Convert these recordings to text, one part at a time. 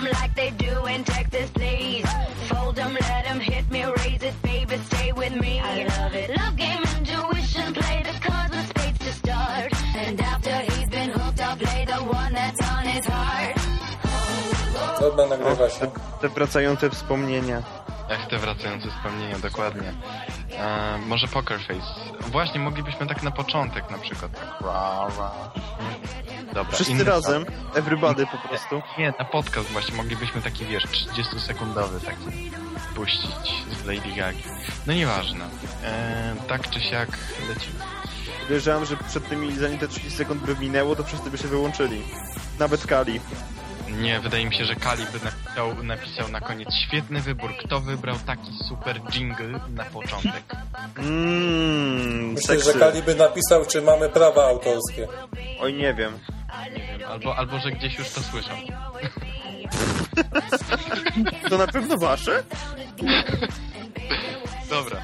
them like they do in Texas, please. Fold them, let them hit me, raise it, baby, stay with me. I love it. Love game, intuition, play the cards with spades to start. And after he's been hooked, I'll play the one that's on his heart. Dobra, nagrywa się. Te wracające wspomnienia. Jak te wracające wspomnienia, dokładnie. E, może Poker Face. Właśnie, moglibyśmy tak na początek na przykład. Tak, ra, ra. Dobra. Wszyscy razem, everybody po prostu. Nie, na podcast właśnie moglibyśmy taki, wiesz, 30-sekundowy taki puścić z Lady Gagi. No nieważne. E, tak czy siak lecimy. Podejrzewam, że przed tymi, zanim te 30 sekund by minęło, to wszyscy by się wyłączyli. Nawet Kali. Nie, wydaje mi się, że Kali by napisał, napisał na koniec świetny wybór. Kto wybrał taki super jingle na początek? Mmm, Myślę, seksy. że Kali by napisał, czy mamy prawa autorskie. Oj, nie wiem. Nie wiem, albo, albo że gdzieś już to słyszał. To na pewno wasze? Dobra.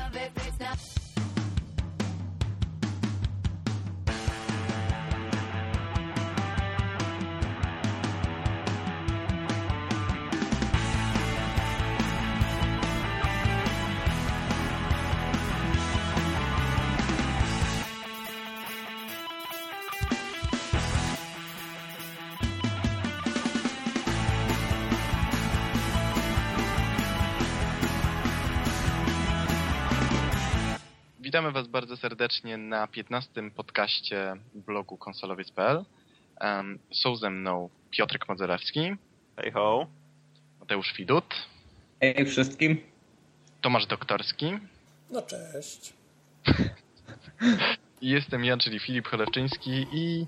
Witamy Was bardzo serdecznie na 15. podcaście blogu konsolowiec.pl. Um, są ze mną Piotrek Modzelewski, Hej ho. Mateusz Widut, Hej wszystkim. Tomasz Doktorski No cześć. i jestem ja, czyli Filip Cholewczyński i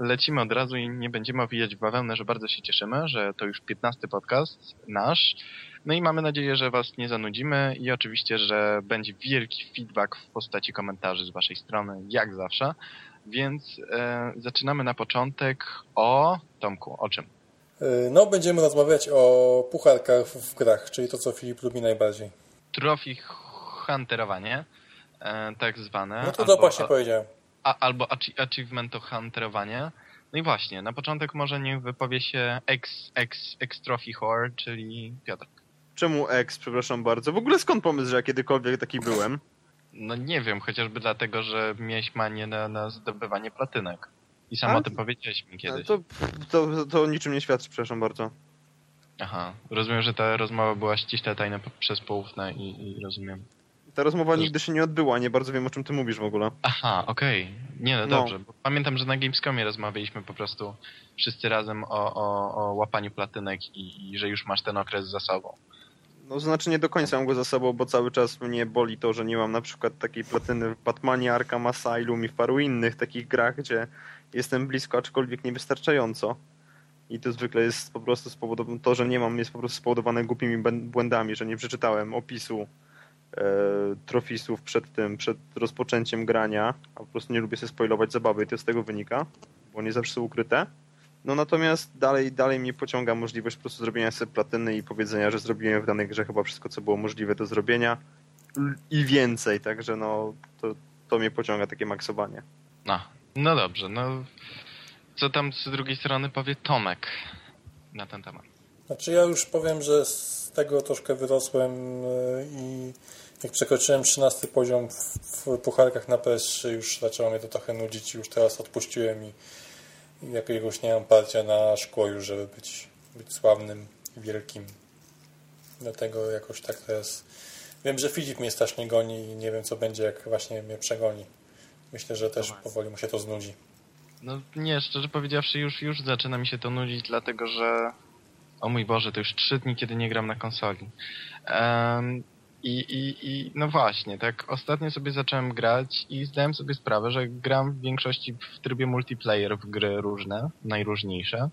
lecimy od razu i nie będziemy owijać w bawełnę, że bardzo się cieszymy, że to już 15. podcast nasz. No i mamy nadzieję, że Was nie zanudzimy i oczywiście, że będzie wielki feedback w postaci komentarzy z Waszej strony, jak zawsze. Więc e, zaczynamy na początek o Tomku, o czym? Y, No, będziemy rozmawiać o pucharkach w grach, czyli to, co Filip lubi najbardziej. Trophy hunterowanie, e, tak zwane. No to to właśnie powiedziałem. A, albo achi- achievemento hunterowanie. No i właśnie, na początek może niech wypowie się ex, ex, ex trophy whore, czyli Piotr. Czemu ex, przepraszam bardzo? W ogóle skąd pomysł, że ja kiedykolwiek taki byłem? No nie wiem, chociażby dlatego, że miałeś manię na, na zdobywanie platynek. I sam A? o tym powiedziałeś mi kiedyś. To, to, to o niczym nie świadczy, przepraszam bardzo. Aha, rozumiem, że ta rozmowa była ściśle tajna przez poufne i, i rozumiem. Ta rozmowa nigdy się nie odbyła, nie bardzo wiem o czym ty mówisz w ogóle. Aha, okej. Nie, no No. dobrze. Bo pamiętam, że na Gamescomie rozmawialiśmy po prostu wszyscy razem o, o, o łapaniu platynek i, i że już masz ten okres za sobą. No znaczy nie do końca mam go za sobą, bo cały czas mnie boli to, że nie mam na przykład takiej platyny w Batmanie, Arkham Asylum i w paru innych takich grach, gdzie jestem blisko, aczkolwiek niewystarczająco. I to zwykle jest po prostu spowodowane, to, że nie mam, jest po prostu spowodowane głupimi błędami, że nie przeczytałem opisu trofisów przed tym, przed rozpoczęciem grania, a po prostu nie lubię sobie spoilować zabawy i to z tego wynika, bo nie zawsze są ukryte. No natomiast dalej, dalej mnie pociąga możliwość po prostu zrobienia sobie platyny i powiedzenia, że zrobiłem w danej grze chyba wszystko, co było możliwe do zrobienia i więcej, także no to, to mnie pociąga takie maksowanie. No, no dobrze, no co tam z drugiej strony powie Tomek na ten temat? Znaczy ja już powiem, że z tego troszkę wyrosłem y, i jak przekroczyłem 13 poziom w, w pucharkach na PS3 już zaczęło mnie to trochę nudzić i już teraz odpuściłem i, i jakiegoś nie mam parcia na szkło już, żeby być, być sławnym i wielkim. Dlatego jakoś tak teraz... Wiem, że Filip mnie strasznie goni i nie wiem co będzie jak właśnie mnie przegoni. Myślę, że też powoli mu się to znudzi. No nie, szczerze powiedziawszy już, już zaczyna mi się to nudzić, dlatego że o mój Boże, to już trzy dni, kiedy nie gram na konsoli. Em, i, i, I no właśnie, tak ostatnio sobie zacząłem grać i zdałem sobie sprawę, że gram w większości w trybie multiplayer w gry różne, najróżniejsze.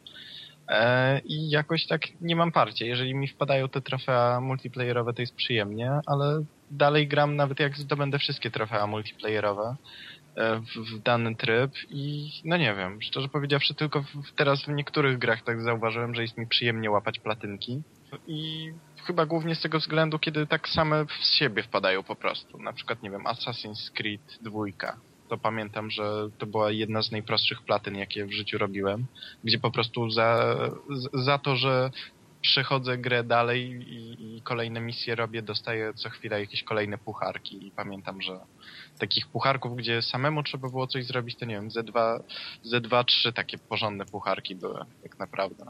E, I jakoś tak nie mam parcia. Jeżeli mi wpadają te trofea multiplayerowe, to jest przyjemnie, ale dalej gram nawet jak zdobędę wszystkie trofea multiplayerowe e, w, w dany tryb i no nie wiem, szczerze powiedziawszy tylko w, teraz w niektórych grach tak zauważyłem, że jest mi przyjemnie łapać platynki i chyba głównie z tego względu, kiedy tak same z siebie wpadają po prostu. Na przykład, nie wiem, Assassin's Creed 2. To pamiętam, że to była jedna z najprostszych platyn, jakie w życiu robiłem, gdzie po prostu za, za to, że przechodzę grę dalej i, i kolejne misje robię, dostaję co chwilę jakieś kolejne pucharki i pamiętam, że takich pucharków, gdzie samemu trzeba było coś zrobić, to nie wiem, ze dwa, ze dwa trzy takie porządne pucharki były, tak naprawdę.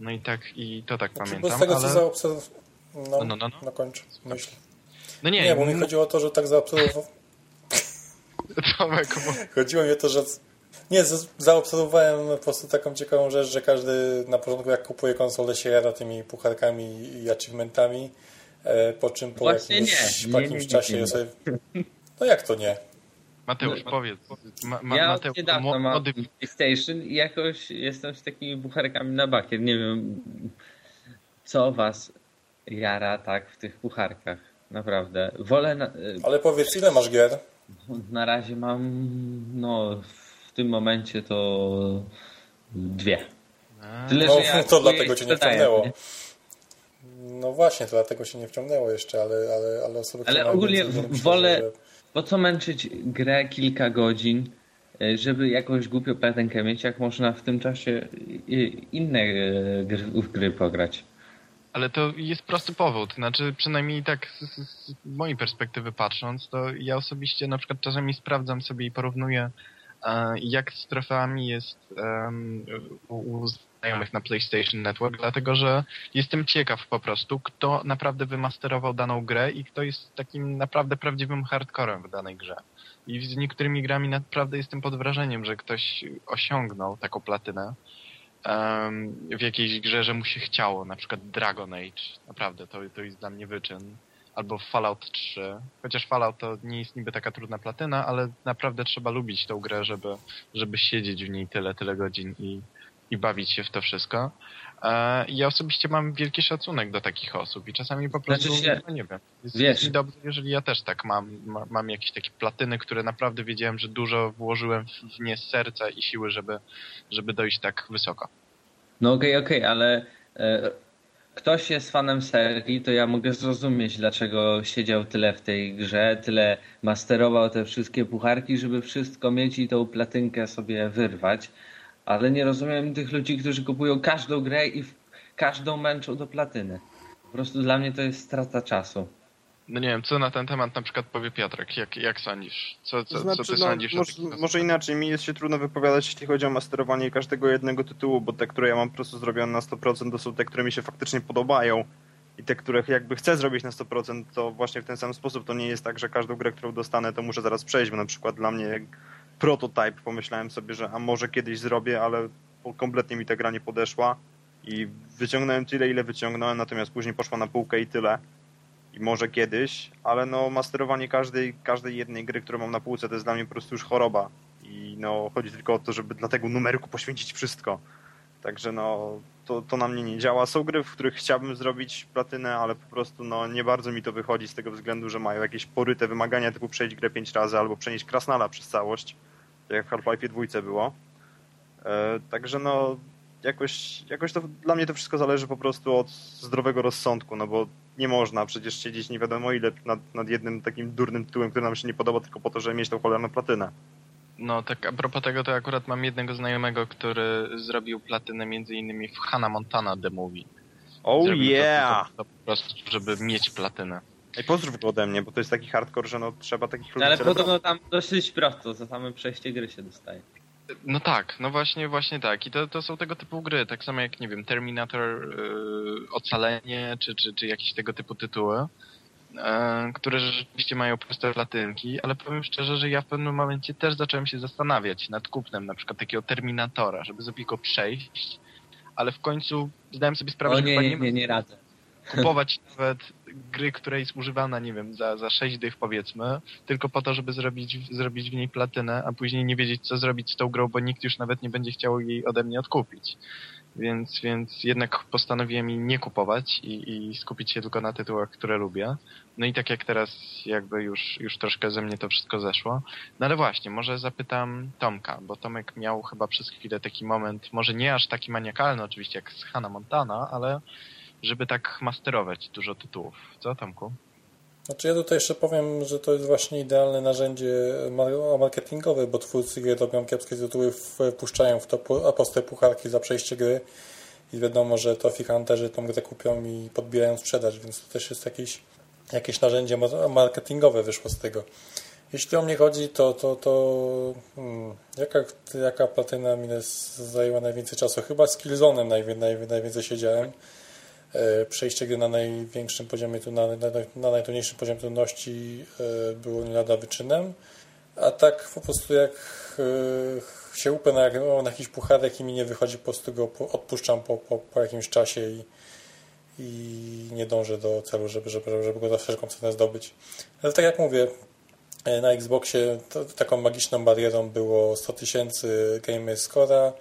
No i tak, i to tak Znaczy, pamiętam, bo z tego, ale... co zaobserwowałem... No, No, no, no, no. no kończę, myśl. No nie, Nie, bo mi m- chodziło o to, że tak zaobserwowałem... Tomek, bo... Chodziło mi o to, że... Nie, zaobserwowałem po prostu taką ciekawą rzecz, że każdy na początku jak kupuje konsolę się jara tymi pucharkami i achievementami, e, po czym po Właśnie jakimś, nie. po Nie, nie, nie, czasie nie. sobie... No jak to nie? Mateusz, No. powiedz. Ma, ma, ja Mateusz, mo- mam młody PlayStation i jakoś jestem z takimi bucharkami na bakier. Nie wiem, co was jara tak w tych pucharkach. Naprawdę. Wolę na, Ale powiedz, ile masz gier? na razie mam, no w tym momencie to dwie. Tyle, No, że ja to dlatego cię nie wciągnęło. nie? No właśnie, to dlatego się nie wciągnęło jeszcze, ale, ale, ale osoby, Ale ogólnie więcej, myślę, wolę- że- Po co męczyć grę kilka godzin, e, żeby jakąś głupią platynkę mieć, jak można w tym czasie e, inne e, gry, gry pograć. Ale to jest prosty powód. Znaczy, przynajmniej tak z, z, mojej perspektywy patrząc, to ja osobiście na przykład czasami sprawdzam sobie i porównuję, jak z trofeami jest em, u, u znajomych na PlayStation Network, dlatego że jestem ciekaw po prostu, kto naprawdę wymasterował daną grę i kto jest takim naprawdę prawdziwym hardcorem w danej grze. I z niektórymi grami naprawdę jestem pod wrażeniem, że ktoś osiągnął taką platynę em, w jakiejś grze, że mu się chciało, na przykład Dragon Age, naprawdę, to, to jest dla mnie wyczyn. Albo Fallout 3, chociaż Fallout to nie jest niby taka trudna platyna, ale naprawdę trzeba lubić tą grę, żeby, żeby siedzieć w niej tyle, tyle godzin i, i bawić się w to wszystko. E, ja osobiście mam wielki szacunek do takich osób i czasami po prostu, Znaczy się- no nie wiem, jest, wiesz- mi dobrze, jeżeli ja też tak mam, ma, mam jakieś takie platyny, które naprawdę wiedziałem, że dużo włożyłem w, nie serca i siły, żeby, żeby dojść tak wysoko. No okej, okej, ale e, ktoś jest fanem serii, to ja mogę zrozumieć, dlaczego siedział tyle w tej grze, tyle masterował te wszystkie pucharki, żeby wszystko mieć i tą platynkę sobie wyrwać. Ale nie rozumiem tych ludzi, którzy kupują każdą grę i każdą męczą do platyny. Po prostu dla mnie to jest strata czasu. No nie wiem, co na ten temat na przykład powie Piotrek, jak, jak sądzisz? Co, co, znaczy, co ty no, sądzisz? może, może inaczej, mi jest się trudno wypowiadać, jeśli chodzi o masterowanie każdego jednego tytułu, bo te, które ja mam po prostu zrobione na 100%, to są te, które mi się faktycznie podobają. I te, których jakby chcę zrobić na 100%, to właśnie w ten sam sposób. To nie jest tak, że każdą grę, którą dostanę, to muszę zaraz przejść, bo na przykład dla mnie prototype pomyślałem sobie, że a może kiedyś zrobię, ale kompletnie mi ta gra nie podeszła i wyciągnąłem tyle, ile wyciągnąłem, natomiast później poszła na półkę i tyle. I może kiedyś, ale no masterowanie każdej, każdej jednej gry, którą mam na półce, to jest dla mnie po prostu już choroba. I no chodzi tylko o to, żeby dla tego numerku poświęcić wszystko. Także no to, to na mnie nie działa. Są gry, w których chciałbym zrobić platynę, ale po prostu no nie bardzo mi to wychodzi z tego względu, że mają jakieś poryte wymagania typu przejść grę pięć razy albo przenieść Krasnala przez całość, jak w Half-Life dwójce było. E, także no jakoś, jakoś to dla mnie to wszystko zależy po prostu od zdrowego rozsądku, no bo nie można przecież siedzieć nie wiadomo ile nad, nad jednym takim durnym tytułem, który nam się nie podoba tylko po to, żeby mieć tą cholerną platynę. No tak a propos tego, to akurat mam jednego znajomego, który zrobił platynę między innymi w Hannah Montana The Movie. Oh Zrobił to yeah! tylko po prostu, żeby mieć platynę. Ej, pozdrów go ode mnie, bo to jest taki hardcore, że no trzeba takich ludzi No, ale podobno tam dosyć prosto, za same przejście gry się dostaje. No tak, no właśnie, właśnie tak. I to, to są tego typu gry, tak samo jak, nie wiem, Terminator, yy, Ocalenie, czy, czy, czy jakieś tego typu tytuły, yy, które rzeczywiście mają proste platynki, ale powiem szczerze, że ja w pewnym momencie też zacząłem się zastanawiać nad kupnem na przykład takiego Terminatora, żeby sobie go przejść, ale w końcu zdałem sobie sprawę, O że chyba nie, nie, nie, nie, nie radzę. kupować nawet gry, która jest używana, nie wiem, za, za 6 dych powiedzmy, tylko po to, żeby zrobić, zrobić w niej platynę, a później nie wiedzieć, co zrobić z tą grą, bo nikt już nawet nie będzie chciał jej ode mnie odkupić. Więc, więc jednak postanowiłem jej nie kupować i, i skupić się tylko na tytułach, które lubię. No i tak jak teraz jakby już, już troszkę ze mnie to wszystko zeszło. No ale właśnie, może zapytam Tomka, bo Tomek miał chyba przez chwilę taki moment, może nie aż taki maniakalny oczywiście jak z Hannah Montana, ale żeby tak masterować dużo tytułów. Co, Tomku? Znaczy ja tutaj jeszcze powiem, że to jest właśnie idealne narzędzie mar- marketingowe, bo twórcy gry robią kiepskie tytuły, wpuszczają w to aposte pucharki za przejście gry i wiadomo, że Trophy Hunterzy tą grę kupią i podbijają sprzedaż, więc to też jest jakieś, jakieś narzędzie marketingowe wyszło z tego. Jeśli o mnie chodzi, to, to, to hmm, jaka, jaka platyna mi zajęła najwięcej czasu? Chyba z Killzone'em naj, naj, najwięcej siedziałem. E, przejście gry na największym poziomie, na, na, na najtrudniejszym poziomie trudności e, było nie lada wyczynem. A tak po prostu jak e, się upę na, na jakiś pucharek i mi nie wychodzi, po prostu go odpuszczam po, po, po jakimś czasie i, i nie dążę do celu, żeby, żeby, żeby go za wszelką cenę zdobyć. Ale tak jak mówię, na Xboxie to, taką magiczną barierą było 100 tysięcy Game Score'a,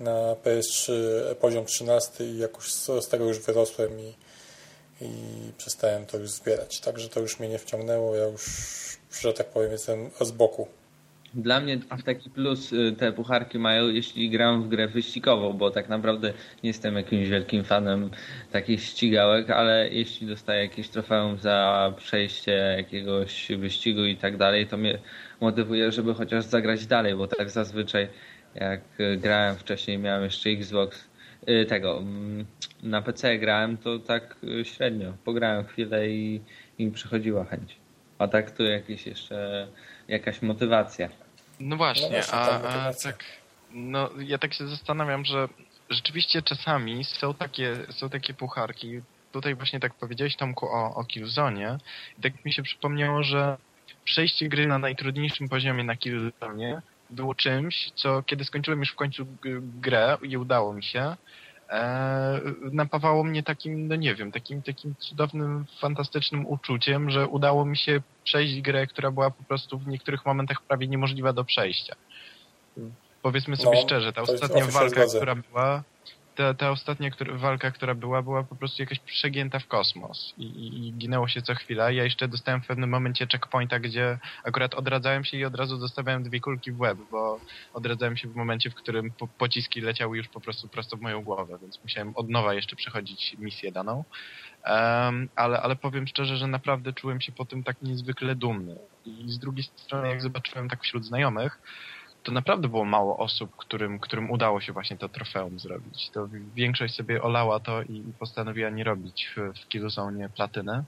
na PS3 poziom 13 i jakoś z tego już wyrosłem i, i przestałem to już zbierać. Także to już mnie nie wciągnęło, ja już, że tak powiem, jestem z boku. Dla mnie taki plus y, te pucharki mają, jeśli gram w grę wyścigową, bo tak naprawdę nie jestem jakimś wielkim fanem takich ścigałek, ale jeśli dostaję jakieś trofeum za przejście jakiegoś wyścigu i tak dalej, to mnie motywuje, żeby chociaż zagrać dalej, bo tak zazwyczaj jak grałem wcześniej, miałem jeszcze Xbox y, tego, na PC grałem, to tak y, średnio. Pograłem chwilę i, i przychodziła chęć. A tak tu jakieś jeszcze jakaś motywacja. No właśnie, no właśnie a, a tak, no ja tak się zastanawiam, że rzeczywiście czasami są takie, są takie pucharki. Tutaj właśnie tak powiedziałeś Tomku o, o Killzone i tak mi się przypomniało, że przejście gry na najtrudniejszym poziomie na Killzone było czymś, co kiedy skończyłem już w końcu grę i udało mi się, e, napawało mnie takim, no nie wiem, takim, takim cudownym, fantastycznym uczuciem, że udało mi się przejść grę, która była po prostu w niektórych momentach prawie niemożliwa do przejścia. Powiedzmy sobie no, szczerze, ta ostatnia walka, która była, ta, ta ostatnia która, walka, która była, była po prostu jakaś przegięta w kosmos i, i, ginęło się co chwila. Ja jeszcze dostałem w pewnym momencie checkpointa, gdzie akurat odradzałem się i od razu dostawiałem dwie kulki w łeb, bo odradzałem się w momencie, w którym po, pociski leciały już po prostu prosto w moją głowę, więc musiałem od nowa jeszcze przechodzić misję daną. Um, ale, ale powiem szczerze, że naprawdę czułem się po tym tak niezwykle dumny. I z drugiej strony, jak zobaczyłem tak wśród znajomych, to naprawdę było mało osób, którym, którym udało się właśnie to trofeum zrobić. To większość sobie olała to i postanowiła nie robić w, w platynę.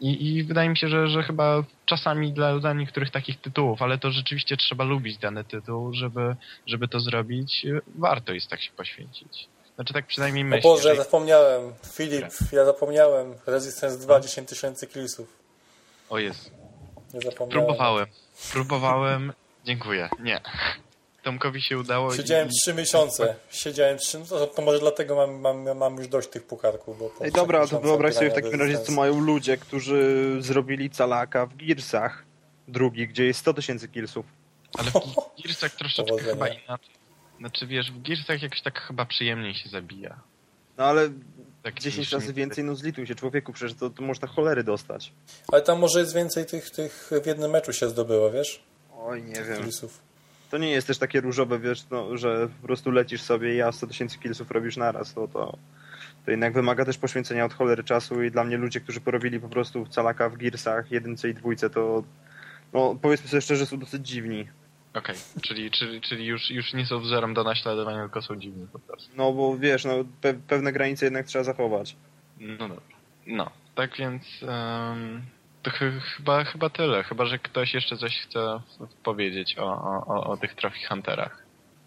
I, I wydaje mi się, że, że chyba czasami dla, dla niektórych takich tytułów, ale to rzeczywiście trzeba lubić dany tytuł, żeby, żeby to zrobić. Warto jest tak się poświęcić. Znaczy tak przynajmniej myślę. O Boże, ja zapomniałem. Filip, ja zapomniałem. Resistance 2, 10 tysięcy killsów. O jest. Próbowałem. Próbowałem Dziękuję. Nie. Tomkowi się udało. Siedziałem trzy i... miesiące. Siedziałem trzy, no to może dlatego mam, mam, mam już dość tych pukarków. Bo Ej, dobra, to wyobraź sobie w takim razie, co mają ludzie, którzy zrobili calaka w Gearsach drugi, gdzie jest 100 tysięcy killsów. Ale w Gearsach troszeczkę chyba inaczej. Znaczy wiesz, w Gearsach jakoś tak chyba przyjemniej się zabija. No ale tak 10 razy więcej, no zlituj się człowieku, przecież to, to można cholery dostać. Ale tam może jest więcej tych, tych w jednym meczu się zdobyło, wiesz? Oj, nie wiem. To nie jest też takie różowe, wiesz, no, że po prostu lecisz sobie i ja 100 tysięcy killsów robisz naraz, to, to, to jednak wymaga też poświęcenia od cholery czasu i dla mnie ludzie, którzy porobili po prostu calaka w Gearsach, jedynce i dwójce, to no, powiedzmy sobie szczerze, są dosyć dziwni. Okej, okay. czyli, czyli, czyli już, już nie są wzorem do naśladowania, tylko są dziwni po prostu. No bo wiesz, no, pe pewne granice jednak trzeba zachować. No dobrze. No, tak więc um, to ch chyba, chyba tyle. Chyba, że ktoś jeszcze coś chce powiedzieć o, o, o tych Trophy Hunterach.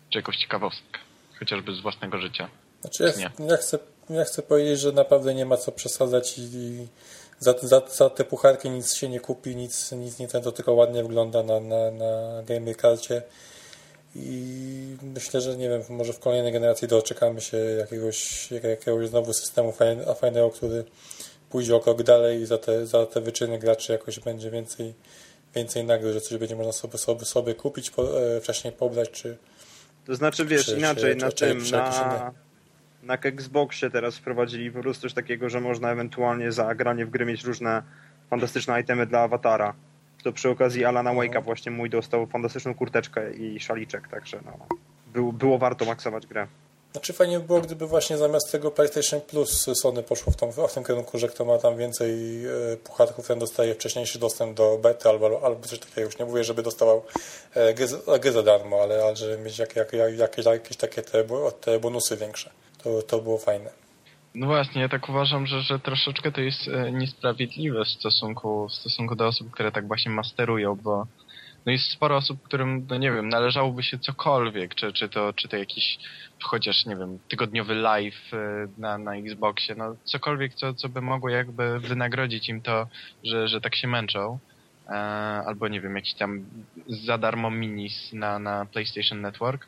Czy jakąś ciekawostkę. Chociażby z własnego życia. Znaczy ja, ja, chcę, ja chcę powiedzieć, że naprawdę nie ma co przesadzać i, i za, za, za, te pucharki nic się nie kupi, nic, nic nie ten, to tylko ładnie wygląda na, na, na Game Karcie. I myślę, że nie wiem, może w kolejnej generacji doczekamy się jakiegoś, jakiegoś znowu systemu fajnego, który pójdzie o krok dalej i za te, za te wyczyny graczy jakoś będzie więcej, więcej nagród, że coś będzie można sobie, sobie, sobie kupić, po, e, wcześniej pobrać, czy... To znaczy, wiesz, czy, inaczej, czy, na czy, tym, na, na Xboxie teraz wprowadzili po prostu coś takiego, że można ewentualnie za granie w gry mieć różne fantastyczne itemy dla awatara. To przy okazji Alana Wake'a no. właśnie mój dostał fantastyczną kurteczkę i szaliczek, także no, było, było warto maksować grę. Znaczy fajnie by było, gdyby właśnie zamiast tego PlayStation Plus Sony poszło w, tą, w tym kierunku, że kto ma tam więcej e, pucharków, ten dostaje wcześniejszy dostęp do bety albo, albo coś takiego. Już nie mówię, żeby dostawał e, gry za darmo, ale, ale żeby mieć jak, jak, jak, jakieś, jakieś takie te, te bonusy większe. To to, było fajne. No właśnie, ja tak uważam, że, że troszeczkę to jest e, niesprawiedliwe w stosunku, w stosunku do osób, które tak właśnie masterują, bo no jest sporo osób, którym, no nie wiem, należałoby się cokolwiek, czy, czy, to, czy to jakiś chociaż, nie wiem, tygodniowy live e, na, na Xboxie, no cokolwiek, co, co by mogło jakby wynagrodzić im to, że, że tak się męczą. E, albo nie wiem, jakiś tam za darmo minis na, na PlayStation Network.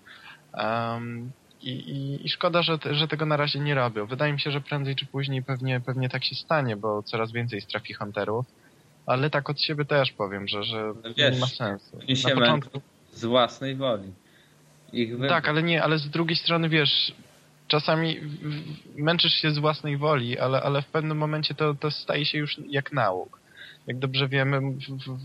Um, i, i, I szkoda, że, że tego na razie nie robią. Wydaje mi się, że prędzej czy później pewnie, pewnie tak się stanie, bo coraz więcej jest trafi hunterów. Ale tak od siebie też powiem, że, że No wiesz, nie ma sensu. Na początku, z własnej woli. Tak, ale nie, ale z drugiej strony wiesz, czasami męczysz się z własnej woli, ale, ale w pewnym momencie to, to staje się już jak nauk. Jak dobrze wiemy,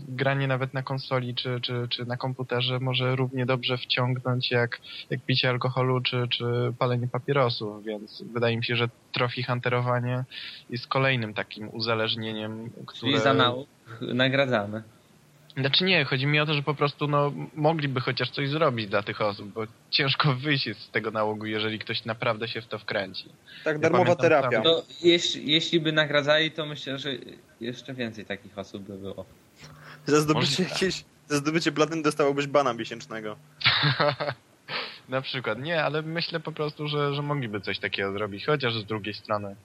granie nawet na konsoli czy, czy, czy na komputerze może równie dobrze wciągnąć jak, jak picie alkoholu czy, czy palenie papierosów, więc wydaje mi się, że trophy hunterowanie jest kolejnym takim uzależnieniem, które... Czyli za nauk nagradzamy. Znaczy nie, chodzi mi o to, że po prostu no, mogliby chociaż coś zrobić dla tych osób, bo ciężko wyjść z tego nałogu, jeżeli ktoś naprawdę się w to wkręci. Tak, darmowa pamiętam terapia. To jeśli, jeśli by nagradzali, to myślę, że jeszcze więcej takich osób by było. Za zdobycie jakieś... Za zdobycie platyny dostałbyś bana miesięcznego. Na przykład, nie, ale myślę po prostu, że, że mogliby coś takiego zrobić, chociaż z drugiej strony,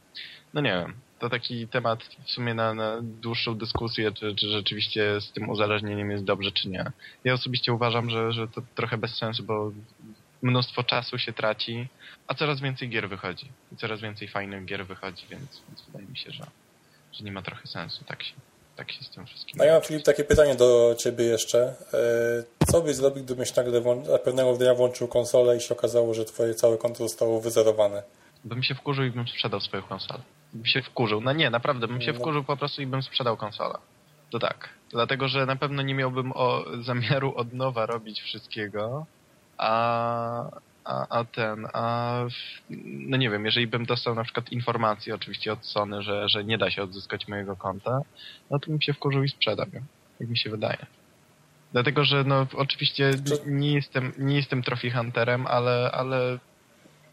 no nie wiem, to taki temat w sumie na, na dłuższą dyskusję, czy, czy rzeczywiście z tym uzależnieniem jest dobrze, czy nie. Ja osobiście uważam, że, że to trochę bez sensu, bo mnóstwo czasu się traci, a coraz więcej gier wychodzi. I coraz więcej fajnych gier wychodzi, więc, więc wydaje mi się, że, że nie ma trochę sensu tak się, tak się z tym wszystkim. No ja mam Filip takie pytanie do Ciebie jeszcze. E, Co byś zrobił, gdybyś nagle pewnego dnia włączył konsolę i się okazało, że Twoje całe konto zostało wyzerowane? Bym się wkurzył i bym sprzedał swoją konsolę. Bym się wkurzył. No nie, naprawdę, bym się No. wkurzył po prostu i bym sprzedał konsolę. To tak. Dlatego, że na pewno nie miałbym o, zamiaru od nowa robić wszystkiego, a, a, a ten, a no nie wiem, jeżeli bym dostał na przykład informację oczywiście od Sony, że, że nie da się odzyskać mojego konta, no to bym się wkurzył i sprzedał ją. Jak mi się wydaje. Dlatego, że no oczywiście nie jestem, nie jestem trophy hunterem, ale, ale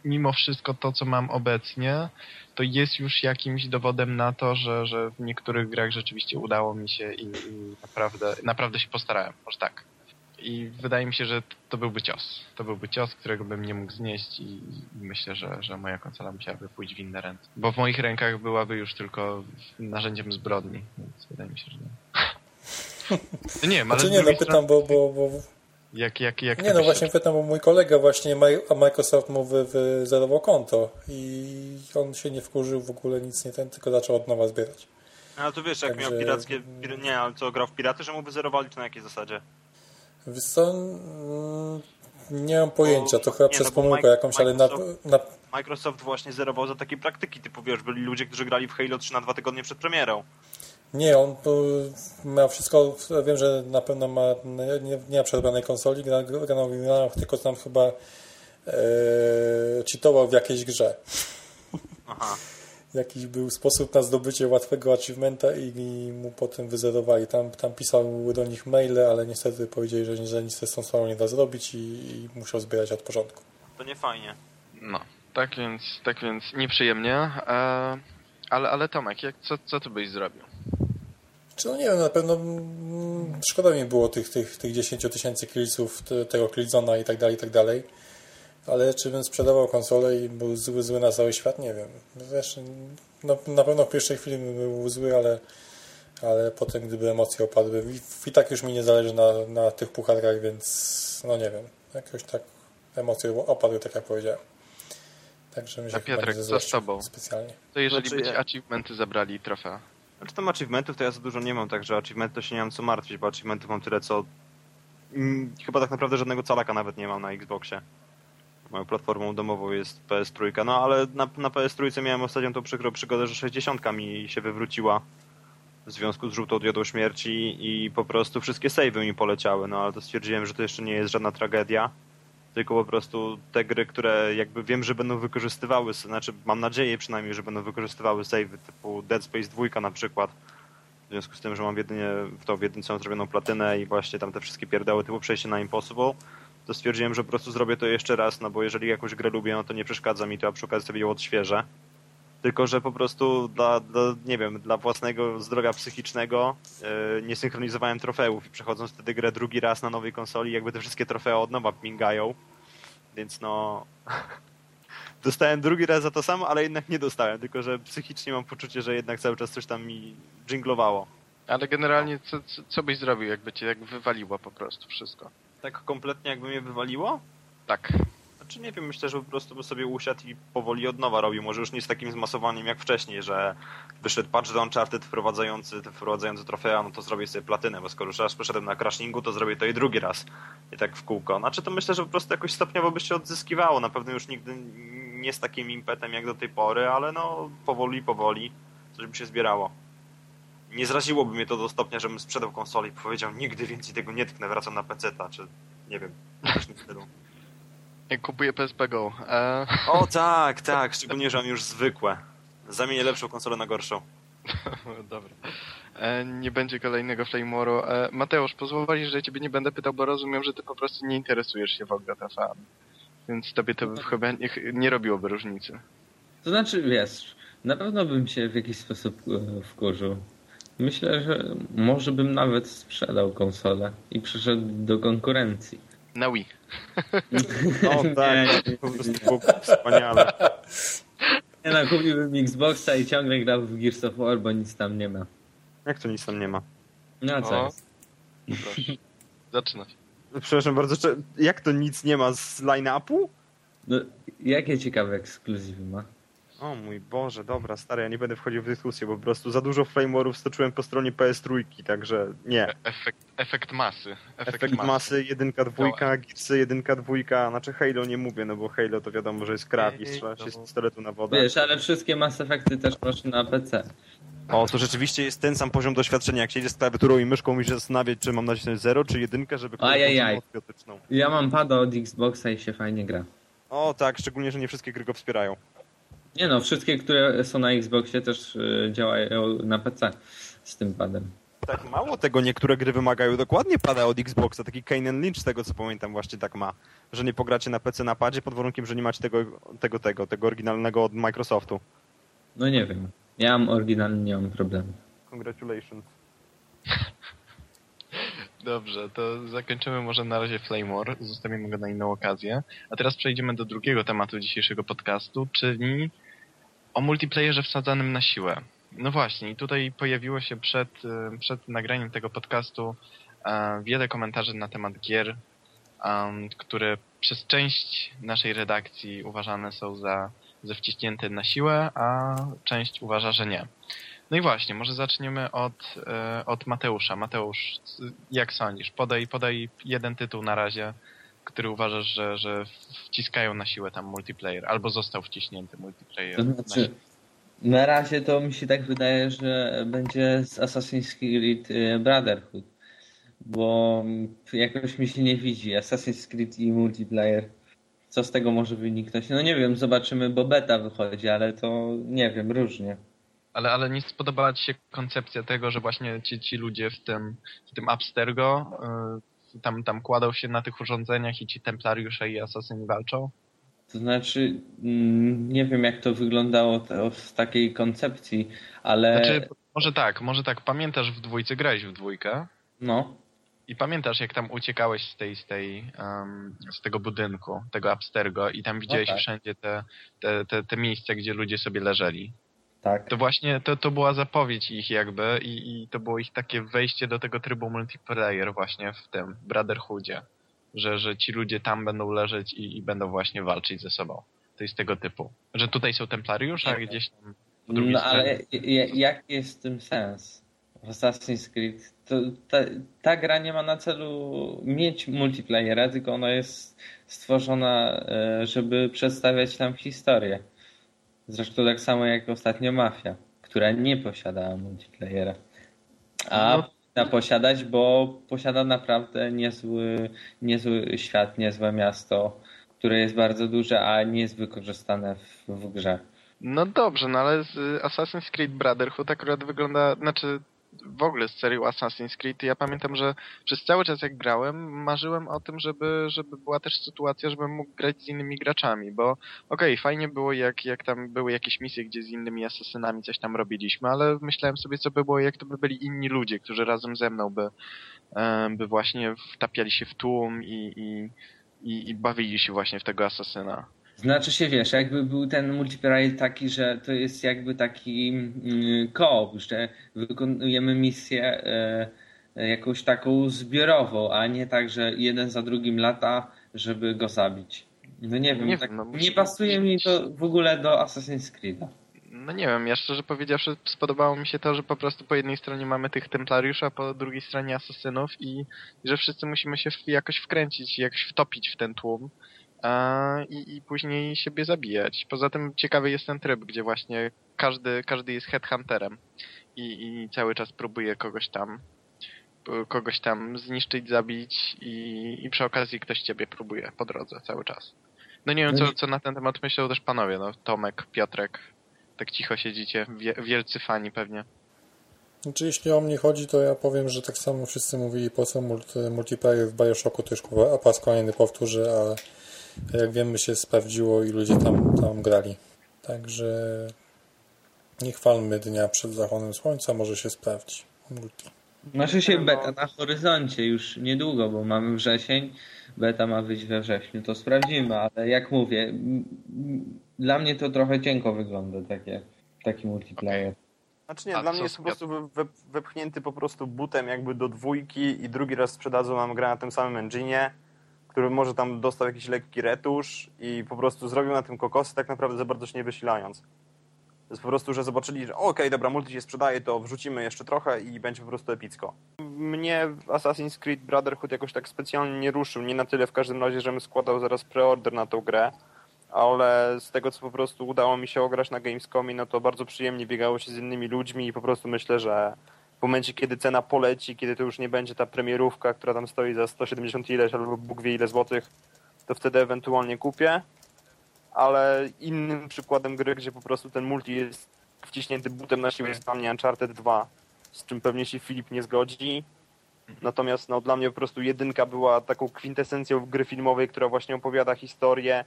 mimo wszystko to, co mam obecnie, to jest już jakimś dowodem na to, że, że w niektórych grach rzeczywiście udało mi się i, i naprawdę, naprawdę się postarałem, może tak. I wydaje mi się, że to byłby cios. To byłby cios, którego bym nie mógł znieść i, myślę, że, że moja konsola musiałaby pójść w inne ręce. Bo w moich rękach byłaby już tylko narzędziem zbrodni, więc wydaje mi się, że nie. No nie wiem, ale Znaczy nie, no pytam, bo, bo, bo Jak, jak, jak Nie no właśnie pytam, bo mój kolega właśnie a Microsoft mu wy- wyzerował konto i on się nie wkurzył w ogóle nic nie ten, tylko zaczął od nowa zbierać. No, Ale to wiesz, jak Także- miał pirackie... Pir... Nie, ale co, grał w piraty, że mu wyzerowali, to na jakiej zasadzie? Wiesz co, mm, nie mam pojęcia, to chyba nie, przez no pomyłkę jakąś, ale na, Microsoft- na, Microsoft właśnie zerował za takie praktyki, typu wiesz, byli ludzie, którzy grali w Halo 3 na dwa tygodnie przed premierą. nie, on ma wszystko, wiem, że na pewno ma, nie, nie ma przerwanej konsoli, gra, gra na oryginałach, tylko tam chyba e, cheatował w jakiejś grze. Aha. Jakiś był sposób na zdobycie łatwego achievementa i, i mu potem wyzerowali. Tam, tam pisał do nich maile, ale niestety powiedzieli, że, że nic z tą stroną nie da zrobić i, i musiał zbierać od porządku. To nie fajnie. No, tak więc, tak więc nieprzyjemnie. E, ale, ale Tomek, jak, co, co ty byś zrobił? Czy no nie wiem, na pewno mm, szkoda mi było tych, tych, tych 10 tysięcy te- tego Killzona i tak dalej, i tak dalej. Ale czy bym sprzedawał konsolę i był zły, zły na cały świat? Nie wiem. Wiesz, no, na pewno w pierwszej chwili bym był zły, ale, ale potem gdyby emocje opadły. I, i tak już mi nie zależy na, na tych pucharkach, więc no nie wiem. Jakoś tak emocje opadły, tak jak powiedziałem. Także mi się A Piotrek, co z tobą? Specjalnie. To jeżeli Znaczy, by ci ja- achievementy zabrali trofea. Znaczy tam achievementów to ja za dużo nie mam, także achievement to się nie mam co martwić, bo achievementów mam tyle co... Mm, chyba tak naprawdę żadnego calaka nawet nie mam na Xboxie. Moją platformą domową jest PS3, no ale na, na PS3 miałem ostatnią tą przykrą przygodę, że 60 mi się wywróciła w związku z żółtą diodą śmierci i po prostu wszystkie savey mi poleciały, no ale to stwierdziłem, że to jeszcze nie jest żadna tragedia, tylko po prostu te gry, które jakby wiem, że będą wykorzystywały, znaczy mam nadzieję przynajmniej, że będą wykorzystywały savey typu Dead Space 2 na przykład, w związku z tym, że mam jedynie w to w jedynce zrobioną platynę i właśnie tam te wszystkie pierdoły typu przejście na Impossible, to stwierdziłem, że po prostu zrobię to jeszcze raz, no bo jeżeli jakąś grę lubię, no to nie przeszkadza mi to, a przy okazji sobie ją odświeżę. Tylko, że po prostu dla, dla nie wiem, dla własnego zdrowia psychicznego yy, nie synchronizowałem trofeów i przechodząc wtedy grę drugi raz na nowej konsoli, jakby te wszystkie trofea od nowa mingają. Więc no... dostałem drugi raz za to samo, ale jednak nie dostałem, tylko że psychicznie mam poczucie, że jednak cały czas coś tam mi dżinglowało. Ale generalnie co, co, byś zrobił, jakby cię jak wywaliło po prostu wszystko? Tak kompletnie jakby mnie wywaliło? Tak. Znaczy nie wiem, myślę, że po prostu by sobie usiadł i powoli od nowa robił. Może już nie z takim zmasowaniem jak wcześniej, że wyszedł patch do Uncharted wprowadzający, wprowadzający trofea, no to zrobię sobie platynę, bo skoro już raz poszedłem na crashingu, to zrobię to i drugi raz. I tak w kółko. Znaczy to myślę, że po prostu jakoś stopniowo by się odzyskiwało. Na pewno już nigdy nie z takim impetem jak do tej pory, ale no powoli, powoli coś by się zbierało. Nie zraziłoby mnie to do stopnia, żebym sprzedał konsolę i powiedział nigdy więcej tego nie tknę, wracam na PC-ta, czy nie wiem. Jak kupuję PSP Go. E... O tak, tak, szczególnie, że mam już zwykłe. Zamienię lepszą konsolę na gorszą. Dobra. E, nie będzie kolejnego Flamewaru. E, Mateusz, pozwolisz, że ciebie nie będę pytał, bo rozumiem, że ty po prostu nie interesujesz się w ogóle TFA. Więc tobie to chyba nie, nie robiłoby różnicy. To znaczy, wiesz, na pewno bym się w jakiś sposób e, wkurzył. Myślę, że może bym nawet sprzedał konsolę i przeszedł do konkurencji. Na Wii. O tak, Nie, po prostu było wspaniale. Nie no, kupiłbym Xboxa i ciągle grał w Gears of War, bo nic tam nie ma. Jak to nic tam nie ma? No co jest? Proszę. Zaczynać. Przepraszam bardzo, jak to nic nie ma z line-upu? No, jakie ciekawe ekskluzywy ma? O mój Boże, dobra, stary, ja nie będę wchodził w dyskusję, bo po prostu za dużo flamewarów stoczyłem po stronie PS3, także nie. Efekt, efekt masy. Efekt, Efekt masy, jedynka, dwójka, Gearsy, jedynka, dwójka, znaczy Halo nie mówię, no bo Halo to wiadomo, że jest krab i strzela się z pistoletu na wodę. Wiesz, ale wszystkie Mass Effecty też masz na PC. O, to rzeczywiście jest ten sam poziom doświadczenia, jak siedzisz z klawiaturą i myszką musisz zastanawiać, czy mam nacisnąć 0 czy jedynkę, żeby Ajajaj. Ja mam pada od Xboxa i się fajnie gra. O tak, szczególnie, że nie wszystkie gry go wspierają. Nie no, wszystkie, które są na Xboxie też y, działają na PC z tym padem. Tak, mało tego, niektóre gry wymagają dokładnie pada od Xboxa, taki Kane Lynch, z tego co pamiętam, właśnie tak ma, że nie pogracie na PC na padzie pod warunkiem, że nie macie tego, tego, tego, tego oryginalnego od Microsoftu. No nie wiem. Ja mam oryginalny, nie mam problemu. Congratulations. Dobrze, to zakończymy może na razie Flame War, zostawimy go na inną okazję. A teraz przejdziemy do drugiego tematu dzisiejszego podcastu, czyli o multiplayerze wsadzanym na siłę. No właśnie, i tutaj pojawiło się przed, e, przed nagraniem tego podcastu e, wiele komentarzy na temat gier, em, które przez część naszej redakcji uważane są za, za wciśnięte na siłę, a część uważa, że nie. No i właśnie, może zaczniemy od, e, od Mateusza. Mateusz, jak sądzisz? Podaj, podaj jeden tytuł na razie, który uważasz, że, że wciskają na siłę tam multiplayer, albo został wciśnięty multiplayer. To na znaczy, siłę. na razie to mi się tak wydaje, że będzie z Assassin's Creed y, Brotherhood. Bo jakoś mi się nie widzi Assassin's Creed i multiplayer. Co z tego może wyniknąć? No nie wiem, zobaczymy, bo beta wychodzi, ale to nie wiem, różnie. Ale, ale nie spodobała ci się koncepcja tego, że właśnie ci, ci ludzie w tym, w tym Abstergo y, tam, tam kładą się na tych urządzeniach i ci templariusze i asasyni walczą? To znaczy, mm, nie wiem jak to wyglądało to w takiej koncepcji, ale Znaczy, może tak, może tak, pamiętasz w dwójce, grałeś w dwójkę no, i pamiętasz jak tam uciekałeś z tej, z tej, em, z tego budynku, tego Abstergo i tam widziałeś tak. wszędzie te, te, te, te miejsca, gdzie ludzie sobie leżeli. Tak. To właśnie to, to była zapowiedź ich jakby i, i to było ich takie wejście do tego trybu multiplayer właśnie w tym Brotherhoodzie. Że, że ci ludzie tam będą leżeć i, i będą właśnie walczyć ze sobą. To jest tego typu. Że tutaj są templariusze, a Nie. gdzieś tam po drugiej No stronie. ale jaki jest w tym sens? W Assassin's Creed to, ta, ta gra nie ma na celu mieć multiplayera, tylko ona jest stworzona, e, żeby przedstawiać nam historię. Zresztą tak samo jak ostatnio Mafia, która nie posiadała multiplayera. A No. powinna posiadać, bo posiada naprawdę niezły, niezły świat, niezłe miasto, które jest bardzo duże, a nie jest wykorzystane w, w grze. No dobrze, no ale z Assassin's Creed Brotherhood akurat wygląda, znaczy w ogóle z serią Assassin's Creed, ja pamiętam, że przez cały czas jak grałem, marzyłem o tym, żeby, żeby była też sytuacja, żebym mógł grać z innymi graczami, bo okej, okay, fajnie było jak, jak tam były jakieś misje, gdzie z innymi asasynami coś tam robiliśmy, ale myślałem sobie, co by było, jak to by byli inni ludzie, którzy razem ze mną by, by właśnie wtapiali się w tłum i, i, i, i bawili się właśnie w tego asasyna. Znaczy się, wiesz, jakby był ten multiplayer taki, że to jest jakby taki mm, koop, że wykonujemy misję e, jakąś taką zbiorową, a nie tak, że jeden za drugim lata, żeby go zabić. No nie wiem, nie, tak, no, nie pasuje mi to w ogóle do Assassin's Creed'a. No nie wiem, ja szczerze powiedziawszy spodobało mi się to, że po prostu po jednej stronie mamy tych templariuszy, a po drugiej stronie asasynów i, że wszyscy musimy się jakoś wkręcić, jakoś wtopić w ten tłum a, i, i później siebie zabijać. Poza tym ciekawy jest ten tryb, gdzie właśnie każdy, każdy jest headhunterem i, i cały czas próbuje kogoś tam kogoś tam zniszczyć, zabić i, i przy okazji ktoś ciebie próbuje po drodze cały czas. No nie wiem, co, co na ten temat myślą też panowie, no Tomek, Piotrek, tak cicho siedzicie, wie, wielcy fani pewnie. Znaczy, jeśli o mnie chodzi, to ja powiem, że tak samo wszyscy mówili, po co multi, multiplayer w Bioshocku, to już a pas kolejny powtórzy, a jak wiemy się sprawdziło i ludzie tam, tam grali. Także nie chwalmy dnia przed zachodem słońca, może się sprawdzi. Multi. Znaczy się beta na horyzoncie już niedługo, bo mamy wrzesień, beta ma wyjść we wrześniu, to sprawdzimy, ale jak mówię, dla mnie to trochę cienko wygląda takie, taki multiplayer. Znaczy nie, A dla mnie jest po prostu wepchnięty po prostu butem jakby do dwójki i drugi raz sprzedadzą nam grę na tym samym engine'ie który może tam dostał jakiś lekki retusz i po prostu zrobił na tym kokosy, tak naprawdę za bardzo się nie wysilając. To jest po prostu, że zobaczyli, że okej, okay, dobra, multi się sprzedaje, to wrzucimy jeszcze trochę i będzie po prostu epicko. Mnie Assassin's Creed Brotherhood jakoś tak specjalnie nie ruszył, nie na tyle w każdym razie, żebym składał zaraz preorder na tą grę, ale z tego, co po prostu udało mi się ograć na Gamescomie, no to bardzo przyjemnie biegało się z innymi ludźmi i po prostu myślę, że w momencie, kiedy cena poleci, kiedy to już nie będzie ta premierówka, która tam stoi za 170 ileś albo Bóg wie ile złotych, to wtedy ewentualnie kupię. Ale innym przykładem gry, gdzie po prostu ten multi jest wciśnięty butem na siłę jest dla mnie Uncharted 2, z czym pewnie się Filip nie zgodzi. Natomiast no, dla mnie po prostu jedynka była taką kwintesencją gry filmowej, która właśnie opowiada historię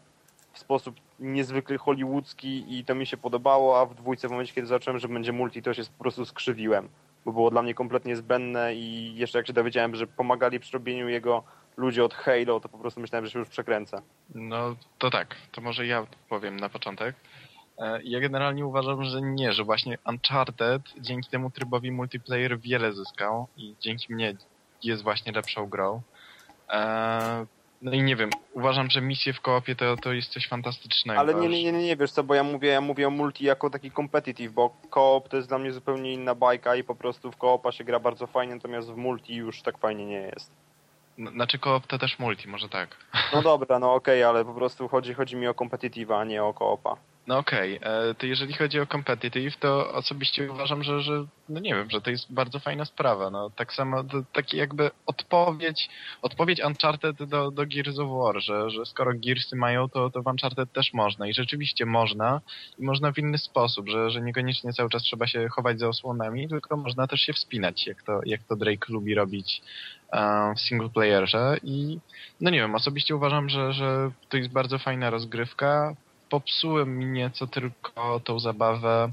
w sposób niezwykle hollywoodzki i to mi się podobało, a w dwójce w momencie, kiedy zacząłem, że będzie multi, to się po prostu skrzywiłem bo było dla mnie kompletnie zbędne i jeszcze jak się dowiedziałem, że pomagali przy robieniu jego ludzie od Halo, to po prostu myślałem, że się już przekręcę. No to tak, to może ja powiem na początek. E, ja generalnie uważam, że nie, że właśnie Uncharted dzięki temu trybowi multiplayer wiele zyskał i dzięki mnie jest właśnie lepszą grą. No i nie wiem, uważam, że misje w koopie to, to jest coś fantastycznego. Ale nie, nie, nie, nie, wiesz co, bo ja mówię, ja mówię o multi jako taki competitive, bo koop to jest dla mnie zupełnie inna bajka i po prostu w koopa się gra bardzo fajnie, natomiast w multi już tak fajnie nie jest. Znaczy koop to też multi, może tak. No dobra, no okej, okay, ale po prostu chodzi, chodzi mi o competitive, a nie o koopa. No okej, okay. E, to jeżeli chodzi o competitive, to osobiście uważam, że, że no nie wiem, że to jest bardzo fajna sprawa. No tak samo, to, taki jakby odpowiedź, odpowiedź Uncharted do, do Gears of War, że, że skoro Gearsy mają, to, to w Uncharted też można i rzeczywiście można i można w inny sposób, że, że niekoniecznie cały czas trzeba się chować za osłonami, tylko można też się wspinać, jak to, jak to Drake lubi robić w single playerze i no nie wiem, osobiście uważam, że, że to jest bardzo fajna rozgrywka, popsuły mi nieco tylko tą zabawę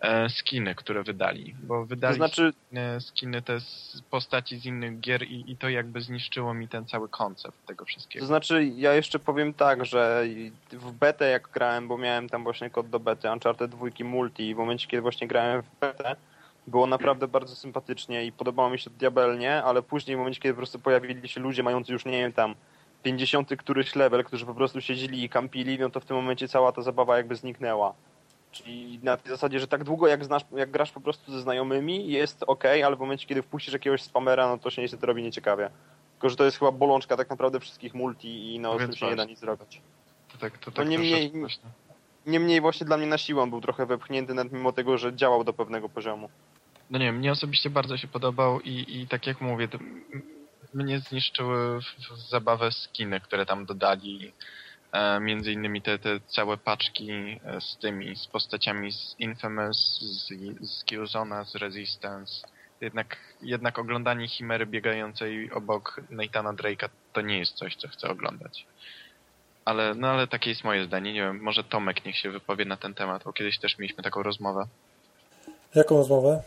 e, skiny, które wydali, bo wydali to znaczy... skiny te z postaci z innych gier i, i, to jakby zniszczyło mi ten cały koncept tego wszystkiego. To znaczy, ja jeszcze powiem tak, że w betę jak grałem, bo miałem tam właśnie kod do bety Uncharted 2 Multi i w momencie, kiedy właśnie grałem w betę, było naprawdę bardzo sympatycznie i podobało mi się diabelnie, ale później w momencie, kiedy po prostu pojawili się ludzie mający już, nie wiem, tam 50 któryś level, którzy po prostu siedzieli i kampili, no to w tym momencie cała ta zabawa jakby zniknęła. Czyli na tej zasadzie, że tak długo jak, znasz, jak grasz po prostu ze znajomymi jest ok, ale w momencie, kiedy wpuścisz jakiegoś spamera, no to się niestety robi nieciekawie. Tylko, że to jest chyba bolączka tak naprawdę wszystkich multi i no z tym się nie da nic zrobić. To tak, to tak no niemniej, niemniej właśnie dla mnie na siłę był trochę wepchnięty, nawet mimo tego, że działał do pewnego poziomu. No nie wiem, mnie osobiście bardzo się podobał i, i tak jak mówię, mnie zniszczyły zabawę skiny, które tam dodali. E, między innymi te, te całe paczki e, z tymi, z postaciami z Infamous, z, z z Resistance Jednak, jednak oglądanie chimery biegającej obok Nathana Drake'a to nie jest coś, co chcę oglądać. Ale, no ale takie jest moje zdanie. Nie wiem, może Tomek niech się wypowie na ten temat, bo kiedyś też mieliśmy taką rozmowę. Jaką rozmowę?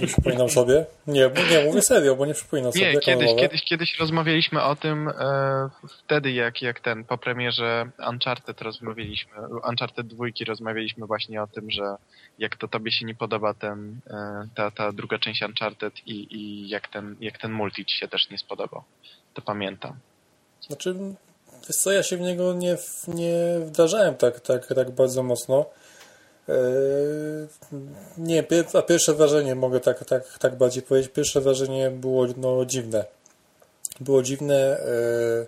Nie przypominam sobie. Nie, nie, mówię serio, bo nie przypominam sobie. Nie, kiedyś, kiedyś, kiedyś rozmawialiśmy o tym e, wtedy, jak, jak ten, po premierze Uncharted rozmawialiśmy, Uncharted dwójki rozmawialiśmy właśnie o tym, że jak to tobie się nie podoba ten, e, ta, ta druga część Uncharted i, i jak ten, jak ten multi ci się też nie spodobał. To pamiętam. Znaczy, wiesz co, ja się w niego nie, nie wdarzałem tak, tak, tak bardzo mocno. Eee, Nie, a pierwsze wrażenie mogę tak, tak, tak bardziej powiedzieć. Pierwsze wrażenie było no, dziwne. Było dziwne. eee,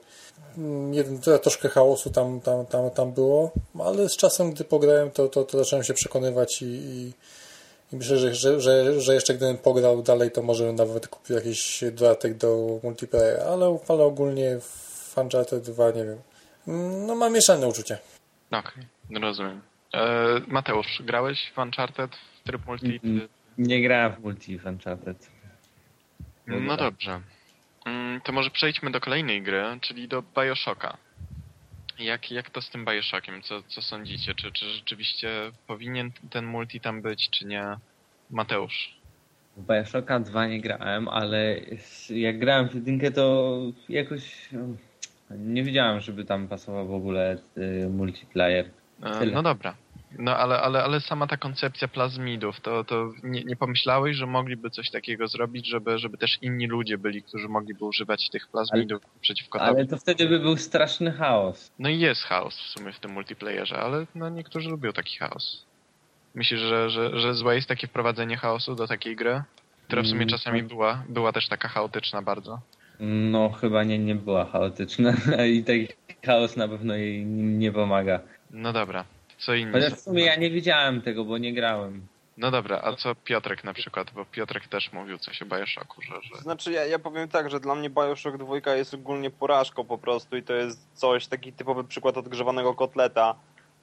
Jeden, to- troszkę chaosu tam, tam, tam, tam było, ale z czasem, gdy pograłem, to, to, to zacząłem się przekonywać i, i, i myślę, że, że, że, że jeszcze gdybym pograł dalej, to może nawet kupił jakiś dodatek do multiplayer, ale, ale ogólnie w Uncharted 2 nie wiem. No mam mieszane uczucia. Okej, rozumiem. E, Mateusz, grałeś w Uncharted w tryb multi? Mm, Nie grałem w multi w Uncharted. No dobrze. Mm, To może przejdźmy do kolejnej gry, czyli do Bioshocka. Jak, jak to z tym Bioshockiem? Co, co sądzicie? Czy, czy rzeczywiście powinien ten multi tam być, czy nie? Mateusz. W Bioshocka 2 nie grałem, ale jak grałem w jedynkę, to jakoś no, nie wiedziałem, żeby tam pasował w ogóle y, multiplayer. E, Tyle. No dobra. No ale, ale, ale sama ta koncepcja plazmidów, to, to nie, nie pomyślałeś, że mogliby coś takiego zrobić, żeby, żeby też inni ludzie byli, którzy mogliby używać tych plazmidów przeciwko tobie? Ale to wtedy by był straszny chaos. No i jest chaos w sumie w tym multiplayerze, ale no niektórzy lubią taki chaos. Myślisz, że, że, że złe jest takie wprowadzenie chaosu do takiej gry? Która w sumie Mm, czasami tak. była, była też taka chaotyczna bardzo. No chyba nie, nie była chaotyczna i taki chaos na pewno jej nie pomaga. No dobra. Co inni? Chociaż w sumie ja nie widziałem tego, bo nie grałem. No dobra, a co Piotrek na przykład? Bo Piotrek też mówił coś o Bioshocku, że... że... Znaczy ja, ja powiem tak, że dla mnie Bioshock 2 jest ogólnie porażką po prostu i to jest coś, taki typowy przykład odgrzewanego kotleta,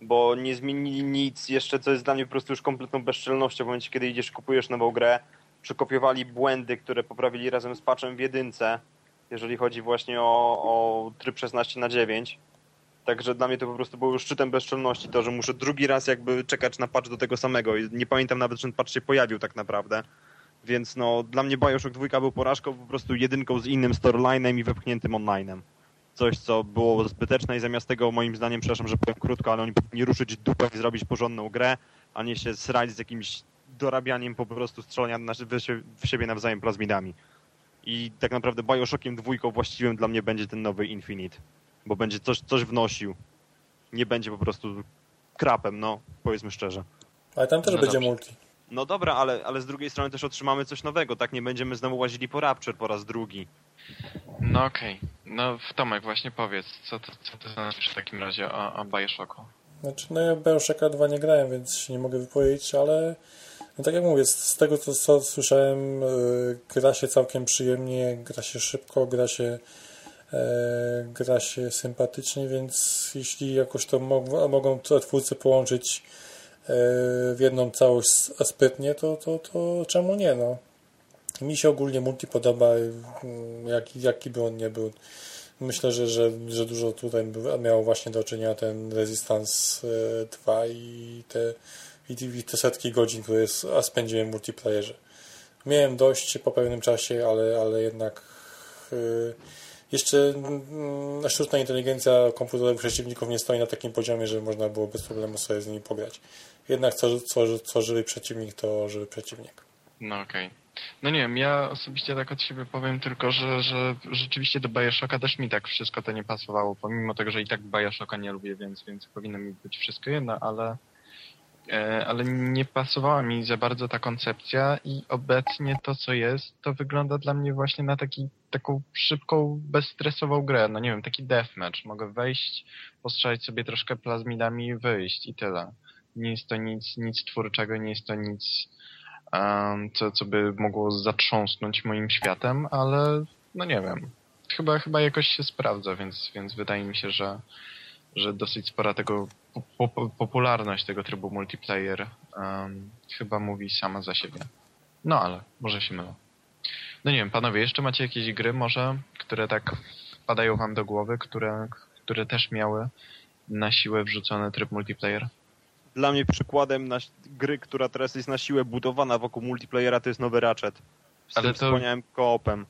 bo nie zmienili nic, jeszcze co jest dla mnie po prostu już kompletną bezczelnością w momencie, kiedy idziesz kupujesz nową grę, przekopiowali błędy, które poprawili razem z patchem w jedynce, jeżeli chodzi właśnie o, o tryb 16 na 9 Także dla mnie to po prostu było już szczytem bezczelności, to, że muszę drugi raz jakby czekać na patch do tego samego. I nie pamiętam nawet, czy ten patch się pojawił tak naprawdę. Więc no, dla mnie Bioshock 2 był porażką po prostu jedynką z innym storylinem i wepchniętym onlinem. Coś, co było zbyteczne i zamiast tego moim zdaniem, przepraszam, że powiem krótko, ale oni powinni ruszyć dupę i zrobić porządną grę, a nie się srać z jakimś dorabianiem po prostu strzelania na, w siebie nawzajem plazmidami. I tak naprawdę Bioshockiem dwójką właściwym dla mnie będzie ten nowy Infinite. Bo będzie coś, coś wnosił. Nie będzie po prostu krapem, no, powiedzmy szczerze. Ale tam też No będzie dobrze. multi. No dobra, ale, ale z drugiej strony też otrzymamy coś nowego, tak? Nie będziemy znowu łazili po Rapture po raz drugi. No okej. No w Tomek właśnie powiedz, co, to, co ty znaczysz w takim razie o, o Bioshocku? Znaczy, no ja Bioshocka 2 nie grałem, więc się nie mogę wypowiedzieć, ale no tak jak mówię, z, z tego co, co słyszałem, yy, gra się całkiem przyjemnie, gra się szybko, gra się gra się sympatycznie, więc jeśli jakoś to mo- mogą twórcy połączyć e, w jedną całość sprytnie, to, to, to czemu nie, no. Mi się ogólnie multi podoba, mm, jaki, jaki by on nie był. Myślę, że, że, że dużo tutaj miało właśnie do czynienia ten Resistance e, 2 i te, i, te setki godzin, które spędziłem w multiplayerze. Miałem dość po pewnym czasie, ale, ale jednak e, jeszcze mm, sztuczna inteligencja komputerowych przeciwników nie stoi na takim poziomie, że można było bez problemu sobie z nimi pograć. Jednak co, co, co żywy przeciwnik, to żywy przeciwnik. No okej. No nie wiem, ja osobiście tak od siebie powiem tylko, że, że rzeczywiście do Bioshocka też mi tak wszystko to nie pasowało, pomimo tego, że i tak Bioshocka nie lubię, więc, więc powinno mi być wszystko jedno, ale, ale nie pasowała mi za bardzo ta koncepcja i obecnie to, co jest, to wygląda dla mnie właśnie na taki, taką szybką, bezstresową grę. No nie wiem, taki deathmatch. Mogę wejść, postrzelać sobie troszkę plazmidami i wyjść i tyle. Nie jest to nic, nic twórczego, nie jest to nic em, co, co by mogło zatrząsnąć moim światem, ale no nie wiem. Chyba, chyba jakoś się sprawdza, więc, więc wydaje mi się, że, że dosyć spora tego po, po, popularność tego trybu multiplayer em, chyba mówi sama za siebie. No ale może się mylę. No nie wiem, panowie, jeszcze macie jakieś gry może, które tak wpadają wam do głowy, które, które też miały na siłę wrzucony tryb multiplayer? Dla mnie przykładem na gry, która teraz jest na siłę budowana wokół multiplayera, to jest nowy Ratchet. Z Ale tym to- wspomniałem koopem.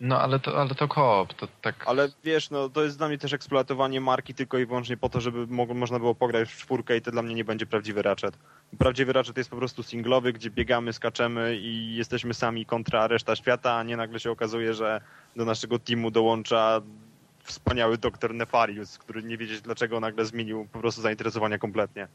No ale to, ale to koop, to tak... Ale wiesz, no to jest dla mnie też eksploatowanie marki tylko i wyłącznie po to, żeby mo- można było pograć w czwórkę i to dla mnie nie będzie prawdziwy Ratchet. Prawdziwy Ratchet jest po prostu singlowy, gdzie biegamy, skaczemy i jesteśmy sami kontra reszta świata, a nie nagle się okazuje, że do naszego teamu dołącza wspaniały doktor Nefarius, który nie wiedzieć dlaczego nagle zmienił po prostu zainteresowania kompletnie.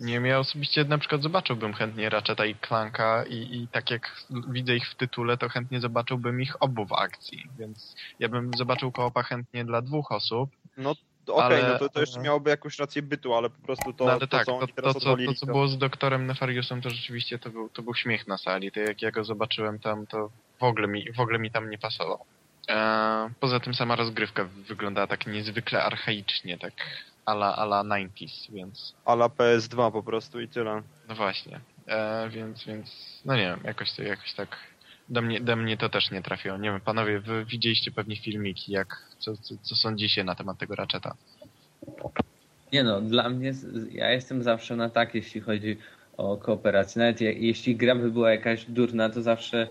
Nie wiem, ja osobiście na przykład zobaczyłbym chętnie Ratcheta i Clanka i, i tak jak widzę ich w tytule, to chętnie zobaczyłbym ich obu w akcji, więc ja bym zobaczył koopa chętnie dla dwóch osób, No okej, Ale- no to, to jeszcze miałoby jakąś rację bytu, ale po prostu to, no, ale to tak, co to, to, teraz co, odwalili, to co było z doktorem Nefariusem, to rzeczywiście to był, to był śmiech na sali, to jak ja go zobaczyłem tam, to w ogóle mi, w ogóle mi tam nie pasował. E, poza tym sama rozgrywka wyglądała tak niezwykle archaicznie, tak ala, ala 90s, więc ala PS2 po prostu i tyle. No właśnie, e, więc, więc, no nie wiem, jakoś, to- jakoś tak do mnie, do mnie to też nie trafiło. Nie wiem, panowie, wy widzieliście pewnie filmiki, jak, co, co, co sądzicie na temat tego Ratcheta? Nie no, dla mnie, ja jestem zawsze na tak, jeśli chodzi o kooperację. Nawet je, jeśli gra by była jakaś durna, to zawsze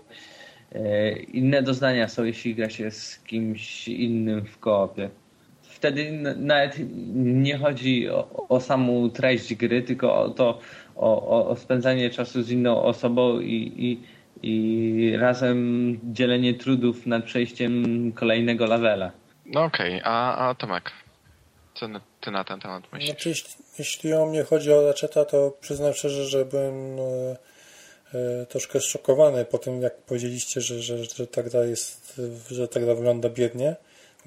e, inne doznania są, jeśli gra się z kimś innym w koopie. Wtedy nawet nie chodzi o, o samą treść gry, tylko o to, o, o, o spędzanie czasu z inną osobą i, i, i razem dzielenie trudów nad przejściem kolejnego levela. No okej, a, a Tomek, co ty na ten temat myślisz? Znaczy, jeśli, jeśli o mnie chodzi o Ratcheta, to przyznam szczerze, że byłem e, e, troszkę zszokowany po tym, jak powiedzieliście, że, że, że ta gra jest, że ta gra wygląda biednie.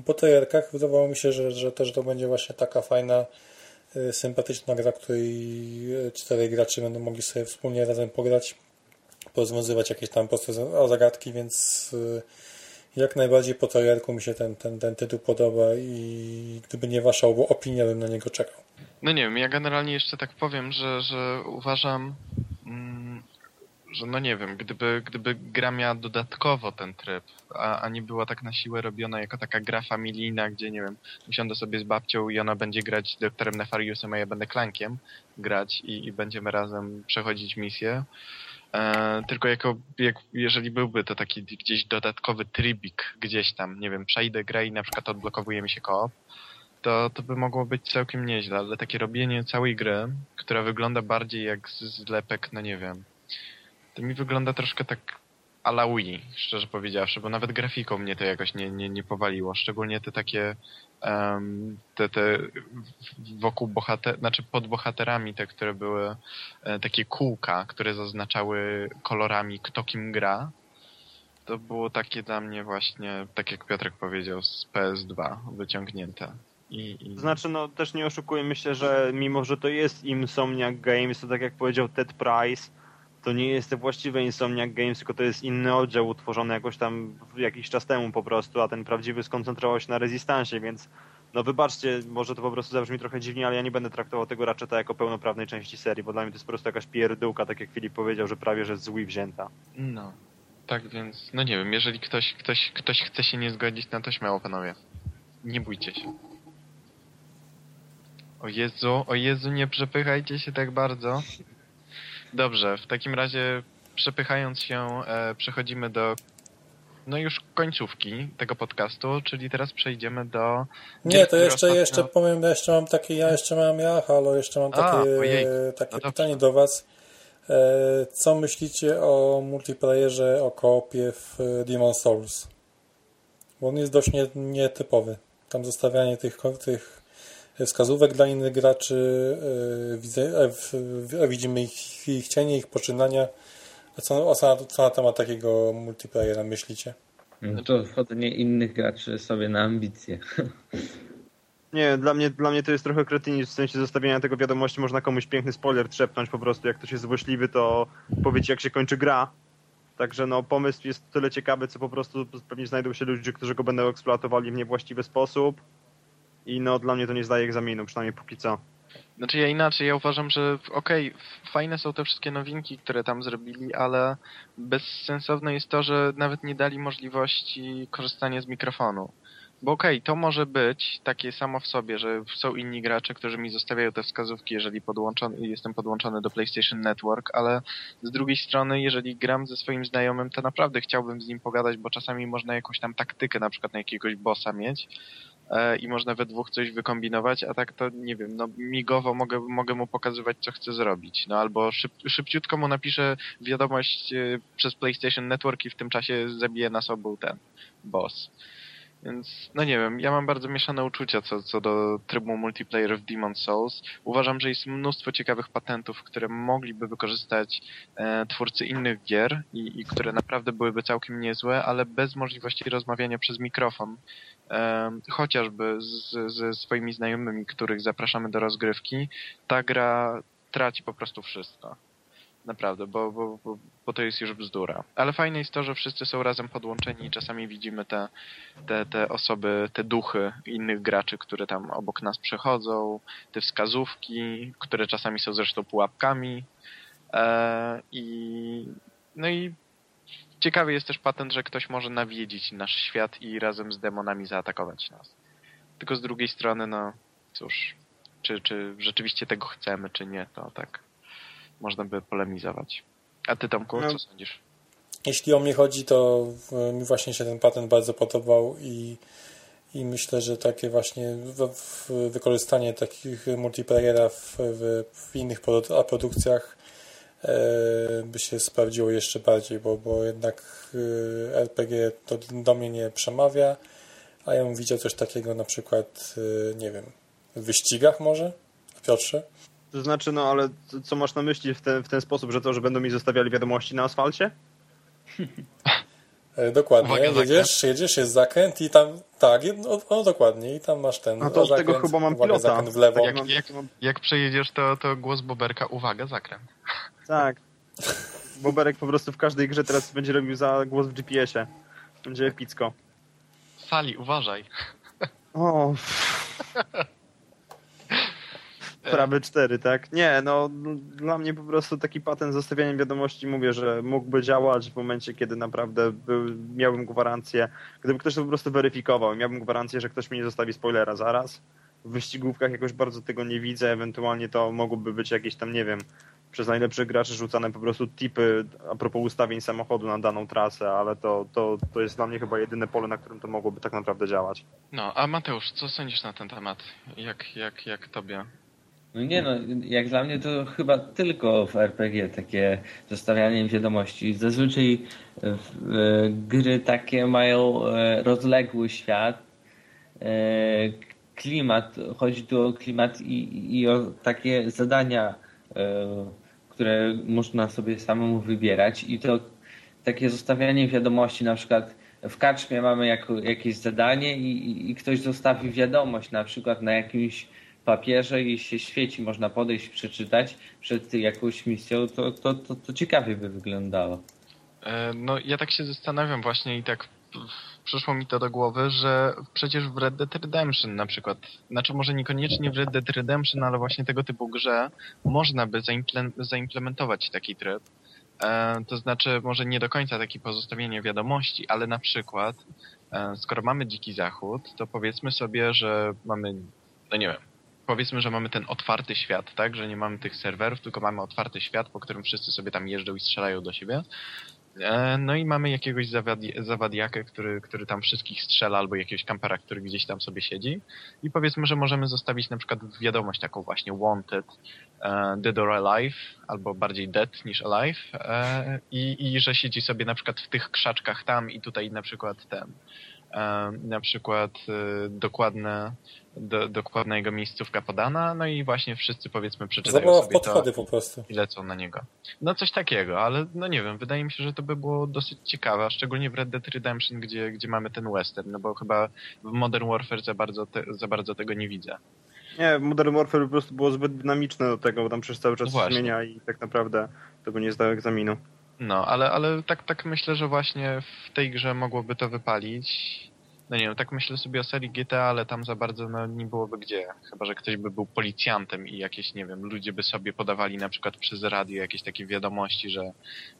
Po trailerkach wydawało mi się, że, że też to będzie właśnie taka fajna, e, sympatyczna gra, której e, czterej gracze będą mogli sobie wspólnie razem pograć, porozwiązywać jakieś tam proste za- zagadki, więc e, jak najbardziej po trailerku mi się ten, ten, ten tytuł podoba i gdyby nie wasza opinia, bym na niego czekał. No nie wiem, ja generalnie jeszcze tak powiem, że, że uważam, mm, że no nie wiem, gdyby, gdyby gra miała dodatkowo ten tryb, a, a nie była tak na siłę robiona jako taka gra familijna, gdzie nie wiem, usiądę sobie z babcią i ona będzie grać doktorem Nefariusem, a ja będę Klankiem grać i, i będziemy razem przechodzić misję. E, tylko jako, jak, jeżeli byłby to taki gdzieś dodatkowy trybik gdzieś tam, nie wiem, przejdę grę i na przykład odblokowuje mi się koop, to, to by mogło być całkiem nieźle, ale takie robienie całej gry, która wygląda bardziej jak zlepek, no nie wiem, to mi wygląda troszkę tak a la Wii, szczerze powiedziawszy, bo nawet grafiką mnie to jakoś nie, nie, nie powaliło, szczególnie te takie em, te, te wokół bohater, znaczy pod bohaterami te, które były e, takie kółka, które zaznaczały kolorami kto kim gra, to było takie dla mnie właśnie, tak jak Piotrek powiedział, z PS2 wyciągnięte. I, i... Znaczy, no też nie oszukujmy się, że mimo, że to jest Insomniac Games, to tak jak powiedział Ted Price, to nie jest to właściwe Insomniac Games, tylko to jest inny oddział utworzony jakoś tam jakiś czas temu po prostu, a ten prawdziwy skoncentrował się na Rezystansie, więc no wybaczcie, może to po prostu zabrzmi trochę dziwnie, ale ja nie będę traktował tego Ratcheta jako pełnoprawnej części serii, bo dla mnie to jest po prostu jakaś pierdółka, tak jak Filip powiedział, że prawie że z Wii wzięta. No. Tak więc, no nie wiem, jeżeli ktoś, ktoś, ktoś chce się nie zgodzić, no to śmiało panowie. Nie bójcie się. O Jezu, o Jezu, nie przepychajcie się tak bardzo. Dobrze, w takim razie przepychając się, e, przechodzimy do no już końcówki tego podcastu, czyli teraz przejdziemy do... Nie, to jeszcze, ostatnio- jeszcze powiem, ja jeszcze mam takie, ja jeszcze mam, ja, halo, jeszcze mam A, takie, ojej. takie No pytanie do was. E, Co myślicie o multiplayerze, o koopie w e, Demon Souls? Bo on jest dość nie, nietypowy. Tam zostawianie tych, tych wskazówek dla innych graczy, e, e, w, widzimy ich, ich cienie, ich poczynania. A co, a co, na- co na temat takiego multiplayera myślicie? No to wchodzenie innych graczy sobie na ambicje. Nie, dla mnie, dla mnie to jest trochę kretynizm, w sensie zostawiania tego wiadomości, można komuś piękny spoiler trzepnąć po prostu, jak ktoś jest złośliwy, to powiecie jak się kończy gra. Także no, pomysł jest tyle ciekawy, co po prostu pewnie znajdą się ludzie, którzy go będą eksploatowali w niewłaściwy sposób. I no, dla mnie to nie zdaje egzaminu, przynajmniej póki co. Znaczy ja inaczej, ja uważam, że okej, f- fajne są te wszystkie nowinki, które tam zrobili, ale bezsensowne jest to, że nawet nie dali możliwości korzystania z mikrofonu. Bo okej, to może być takie samo w sobie, że są inni gracze, którzy mi zostawiają te wskazówki, jeżeli podłączony, jestem podłączony do PlayStation Network, ale z drugiej strony, jeżeli gram ze swoim znajomym, to naprawdę chciałbym z nim pogadać, bo czasami można jakąś tam taktykę na przykład na jakiegoś bossa mieć i można we dwóch coś wykombinować, a tak to nie wiem, no migowo mogę, mogę mu pokazywać, co chcę zrobić. No albo szyb, szybciutko mu napiszę wiadomość e, przez PlayStation Network i w tym czasie zabije nas obu ten boss. Więc, no nie wiem, ja mam bardzo mieszane uczucia co, co do trybu multiplayer w Demon's Souls. Uważam, że jest mnóstwo ciekawych patentów, które mogliby wykorzystać e, twórcy innych gier i, i które naprawdę byłyby całkiem niezłe, ale bez możliwości rozmawiania przez mikrofon. E, chociażby z, ze swoimi znajomymi, których zapraszamy do rozgrywki, ta gra traci po prostu wszystko. Naprawdę, bo, bo, bo, bo to jest już bzdura. Ale fajne jest to, że wszyscy są razem podłączeni i czasami widzimy te, te, te osoby, te duchy innych graczy, które tam obok nas przechodzą, te wskazówki, które czasami są zresztą pułapkami. E, I no i ciekawy jest też patent, że ktoś może nawiedzić nasz świat i razem z demonami zaatakować nas. Tylko z drugiej strony, no cóż, czy, czy rzeczywiście tego chcemy, czy nie, to tak można by polemizować. A ty Tomku, No. co sądzisz? Jeśli o mnie chodzi, to e, mi właśnie się ten patent bardzo podobał i, i myślę, że takie właśnie w, w wykorzystanie takich multiplayera w, w, w innych produ- produkcjach e, by się sprawdziło jeszcze bardziej, bo, bo jednak e, RPG to do mnie nie przemawia, a ja bym widział coś takiego na przykład, e, nie wiem, w wyścigach może? Piotrze? To znaczy, no ale co- co masz na myśli w ten, w ten sposób, że to, że będą mi zostawiali wiadomości na asfalcie? E, Dokładnie, Uwaga, jedziesz, jedziesz, jest zakręt i tam, tak, jedno, o, dokładnie, i tam masz ten A to o, z tego zakręt, chyba mam uwaga, pilota. zakręt w lewo. Jak, jak, jak przejedziesz, to, to głos Boberka, uwaga, zakręt. Tak. Boberek po prostu w każdej grze teraz będzie robił za głos w GPS-ie. Będzie epicko. Sali, uważaj. O. Prawy 4, tak? Nie, no dla mnie po prostu taki patent z zostawianiem wiadomości mówię, że mógłby działać w momencie, kiedy naprawdę był, miałbym gwarancję, gdyby ktoś to po prostu weryfikował, miałbym gwarancję, że ktoś mi nie zostawi spoilera zaraz. W wyścigówkach jakoś bardzo tego nie widzę, ewentualnie to mogłyby być jakieś tam, nie wiem, przez najlepszych graczy rzucane po prostu tipy a propos ustawień samochodu na daną trasę, ale to, to, to jest dla mnie chyba jedyne pole, na którym to mogłoby tak naprawdę działać. No, a Mateusz, co sądzisz na ten temat? Jak, jak, jak tobie? No nie no, jak dla mnie to chyba tylko w RPG takie zostawianie wiadomości. Zazwyczaj gry takie mają e, rozległy świat, e, klimat, chodzi tu o klimat i, i o takie zadania, e, które można sobie samemu wybierać i to takie zostawianie wiadomości, na przykład w karczmie mamy jako, jakieś zadanie i, i ktoś zostawi wiadomość na przykład na jakimś papierze i się świeci, można podejść, przeczytać przed jakąś misją, to, to, to, to ciekawie by wyglądało. E, No, ja tak się zastanawiam właśnie i tak przyszło mi to do głowy, że przecież w Red Dead Redemption na przykład, znaczy może niekoniecznie w Red Dead Redemption, ale właśnie tego typu grze można by zaimple- zaimplementować taki tryb. E, to znaczy może nie do końca taki pozostawienie wiadomości, ale na przykład e, skoro mamy Dziki Zachód, to powiedzmy sobie, że mamy, no nie wiem, powiedzmy, że mamy ten otwarty świat, tak, że nie mamy tych serwerów, tylko mamy otwarty świat, po którym wszyscy sobie tam jeżdżą i strzelają do siebie. E, No i mamy jakiegoś zawadi- zawadiakę, który, który tam wszystkich strzela, albo jakiegoś kampera, który gdzieś tam sobie siedzi. I powiedzmy, że możemy zostawić na przykład wiadomość taką właśnie wanted, e, dead or alive, albo bardziej dead niż alive. e, I, I że siedzi sobie na przykład w tych krzaczkach tam i tutaj na przykład ten. E, Na przykład e, dokładne, do, dokładna jego miejscówka podana, no i właśnie wszyscy powiedzmy przeczytają Zabawa sobie to podchody po prostu. i lecą na niego. No coś takiego, ale no nie wiem, wydaje mi się, że to by było dosyć ciekawe, a szczególnie w Red Dead Redemption, gdzie, gdzie mamy ten western, no bo chyba w Modern Warfare za bardzo, te, za bardzo tego nie widzę. Nie, Modern Warfare po prostu było zbyt dynamiczne do tego, bo tam przez cały czas No się zmienia i tak naprawdę tego nie zdał egzaminu. No, ale, ale tak, tak myślę, że właśnie w tej grze mogłoby to wypalić. No nie wiem, tak myślę sobie o serii GTA, ale tam za bardzo no, nie byłoby gdzie. Chyba, że ktoś by był policjantem i jakieś, nie wiem, ludzie by sobie podawali na przykład przez radio jakieś takie wiadomości, że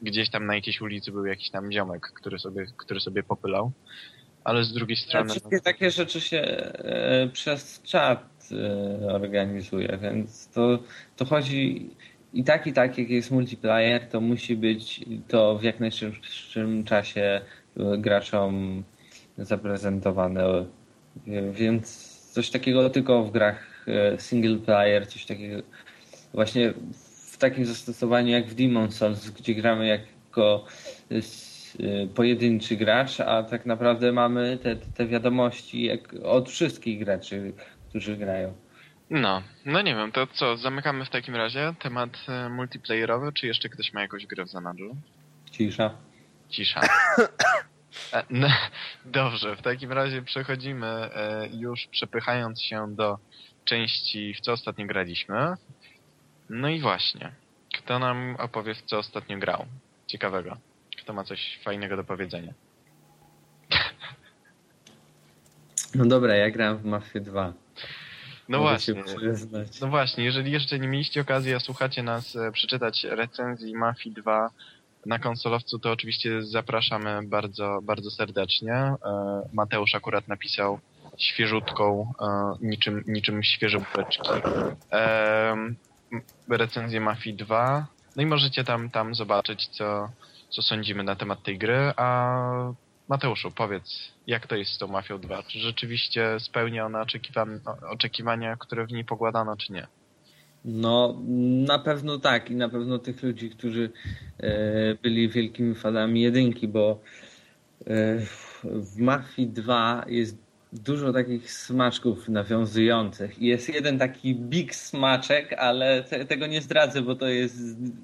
gdzieś tam na jakiejś ulicy był jakiś tam ziomek, który sobie, który sobie popylał. Ale z drugiej strony... Wszystkie takie rzeczy się e, przez czat e, organizuje, więc to, to chodzi i tak i tak, jak jest multiplayer, to musi być to w jak najszybszym czasie e, graczom zaprezentowane. Więc coś takiego tylko w grach e, single player, coś takiego właśnie w takim zastosowaniu jak w Demon Souls, gdzie gramy jako e, pojedynczy gracz, a tak naprawdę mamy te, te wiadomości od wszystkich graczy, którzy grają. No, no nie wiem, to co, zamykamy w takim razie temat multiplayerowy, czy jeszcze ktoś ma jakąś grę w zanadrzu? Cisza. Cisza. E, no, dobrze, w takim razie przechodzimy e, już przepychając się do części, w co ostatnio graliśmy. No i właśnie, kto nam opowie, w co ostatnio grał? Ciekawego. Kto ma coś fajnego do powiedzenia? No dobra, ja grałem w Mafia 2. No właśnie. No właśnie, jeżeli jeszcze nie mieliście okazji, a słuchacie nas e, przeczytać recenzji Mafii 2 na konsolowcu, to oczywiście zapraszamy bardzo, bardzo serdecznie. E, Mateusz akurat napisał świeżutką, e, niczym, niczym świeże bubeczki, e, recenzję Mafii 2. No i możecie tam, tam zobaczyć, co, co sądzimy na temat tej gry, a Mateuszu, powiedz, jak to jest z tą Mafią 2? Czy rzeczywiście spełnia ona oczekiwania, które w niej pokładano, czy nie? No, na pewno tak i na pewno tych ludzi, którzy e, byli wielkimi fanami jedynki, bo e, w Mafii 2 jest dużo takich smaczków nawiązujących. Jest jeden taki big smaczek, ale te, tego nie zdradzę, bo to jest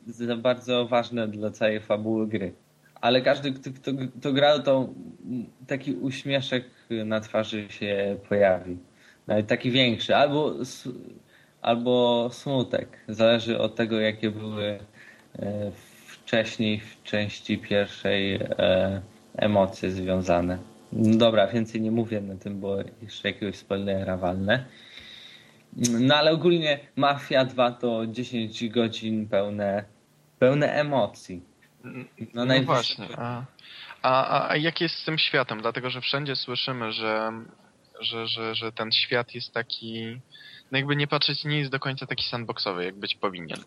za bardzo ważne dla całej fabuły gry. Ale każdy, kto, kto, kto grał, to taki uśmieszek na twarzy się pojawi. Nawet taki większy. Albo albo smutek. Zależy od tego, jakie były e, wcześniej w części pierwszej e, emocje związane. No dobra, więcej nie mówię na tym, bo jeszcze jakiegoś spoilera walne. No ale ogólnie Mafia 2 to 10 godzin pełne, pełne emocji. No, no właśnie. A, a, a jak jest z tym światem? Dlatego, że wszędzie słyszymy, że, że, że, że ten świat jest taki no jakby nie patrzeć, nie jest do końca taki sandboxowy, jak być powinien.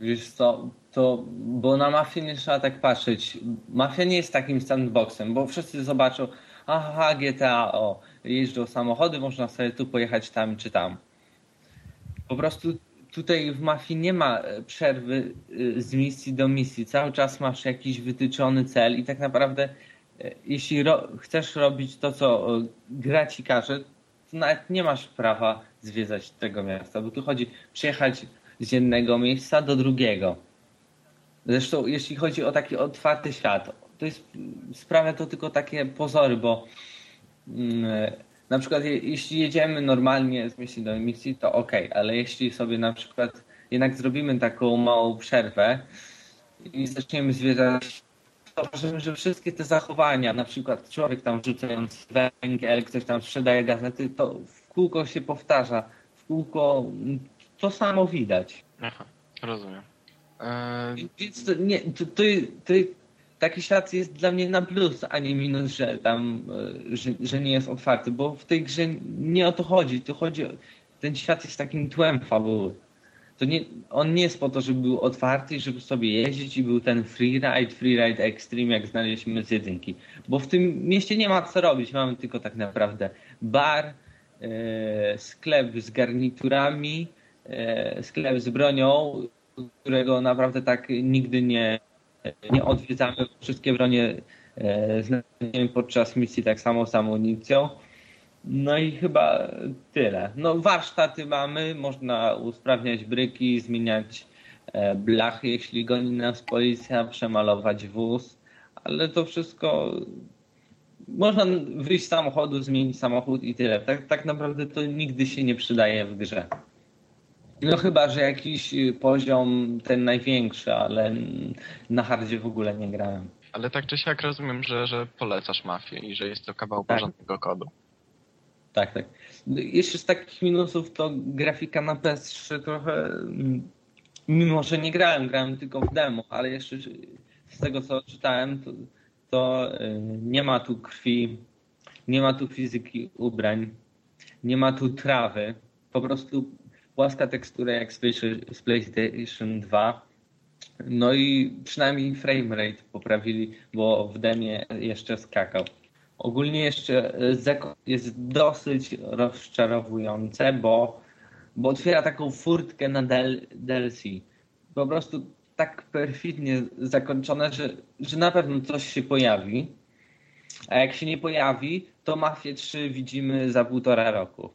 Wiesz co, to, bo na mafię nie trzeba tak patrzeć. Mafia nie jest takim sandboxem, bo wszyscy zobaczą, aha, GTA, o, jeżdżą samochody, można sobie tu pojechać tam czy tam. Po prostu tutaj w mafii nie ma e, przerwy e, z misji do misji. Cały czas masz jakiś wytyczony cel i tak naprawdę e, jeśli ro chcesz robić to, co gra ci każe, to nawet nie masz prawa zwiedzać tego miasta, bo tu chodzi przyjechać z jednego miejsca do drugiego. Zresztą jeśli chodzi o taki otwarty świat, to jest, sprawia to tylko takie pozory, bo mm, na przykład je, jeśli jedziemy normalnie z misji do misji, to ok, ale jeśli sobie na przykład jednak zrobimy taką małą przerwę i zaczniemy zwiedzać zauważymy, że wszystkie te zachowania, na przykład człowiek tam wrzucając węgiel, ktoś tam sprzedaje gazety, to w kółko się powtarza. W kółko to samo widać. Aha, rozumiem. Eee... Więc to, nie, to, to, to, taki świat jest dla mnie na plus, a nie minus, że tam, e, że, że nie jest otwarty, bo w tej grze nie o to chodzi. To chodzi, ten świat jest takim tłem fabuły to nie, on nie jest po to, żeby był otwarty, żeby sobie jeździć i był ten freeride, freeride extreme, jak znaleźliśmy z jedynki. Bo w tym mieście nie ma co robić. Mamy tylko tak naprawdę bar, e, sklep z garniturami, e, sklep z bronią, którego naprawdę tak nigdy nie, nie odwiedzamy. Wszystkie bronie e, podczas misji tak samo z amunicją. No i chyba tyle. No warsztaty mamy, można usprawniać bryki, zmieniać e, blachy, jeśli goni nas policja, przemalować wóz, ale to wszystko można wyjść z samochodu, zmienić samochód i tyle. Tak, tak naprawdę to nigdy się nie przydaje w grze. No chyba, że jakiś poziom ten największy, ale na hardzie w ogóle nie grałem. Ale tak czy siak rozumiem, że, że polecasz mafię i że jest to kawał Tak. porządnego kodu. Tak, tak. Jeszcze z takich minusów to grafika na PS3 trochę, mm, mimo że nie grałem, grałem tylko w demo, ale jeszcze z tego co czytałem, to, to y, nie ma tu krwi, nie ma tu fizyki ubrań, nie ma tu trawy, po prostu płaska tekstura jak z Play- z PlayStation 2. No i przynajmniej framerate poprawili, bo w demie jeszcze skakał. Ogólnie jeszcze e, jest dosyć rozczarowujące, bo, bo otwiera taką furtkę na del, DLC. Po prostu tak perfidnie zakończone, że, że na pewno coś się pojawi. A jak się nie pojawi, to Mafię 3 widzimy za półtora roku.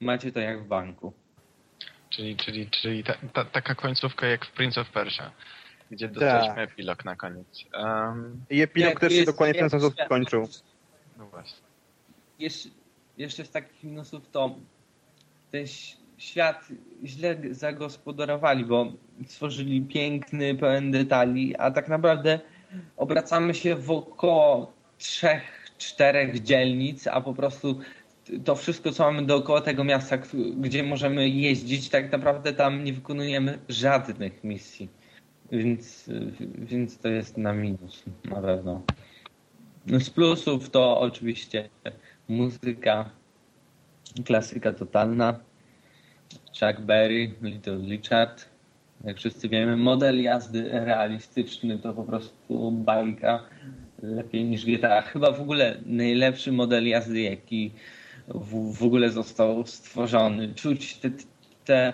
Macie to jak w banku. Czyli, czyli, czyli ta, ta, taka końcówka jak w Prince of Persia, gdzie dostaliśmy epilog na koniec. Um, I epilog Jak też się dokładnie w ten sposób skończył. no właśnie. jeszcze, jeszcze z takich minusów to ten świat źle zagospodarowali, bo stworzyli piękny, pełen detali, a tak naprawdę obracamy się wokoło trzech, czterech dzielnic, a po prostu to wszystko, co mamy dookoła tego miasta, gdzie możemy jeździć, tak naprawdę tam nie wykonujemy żadnych misji. Więc, więc to jest na minus, na pewno. Z plusów to oczywiście muzyka, klasyka totalna, Chuck Berry, Little Richard, jak wszyscy wiemy, model jazdy realistyczny to po prostu bajka, lepiej niż GTA. Chyba w ogóle najlepszy model jazdy, jaki w, w ogóle został stworzony. Czuć te, te,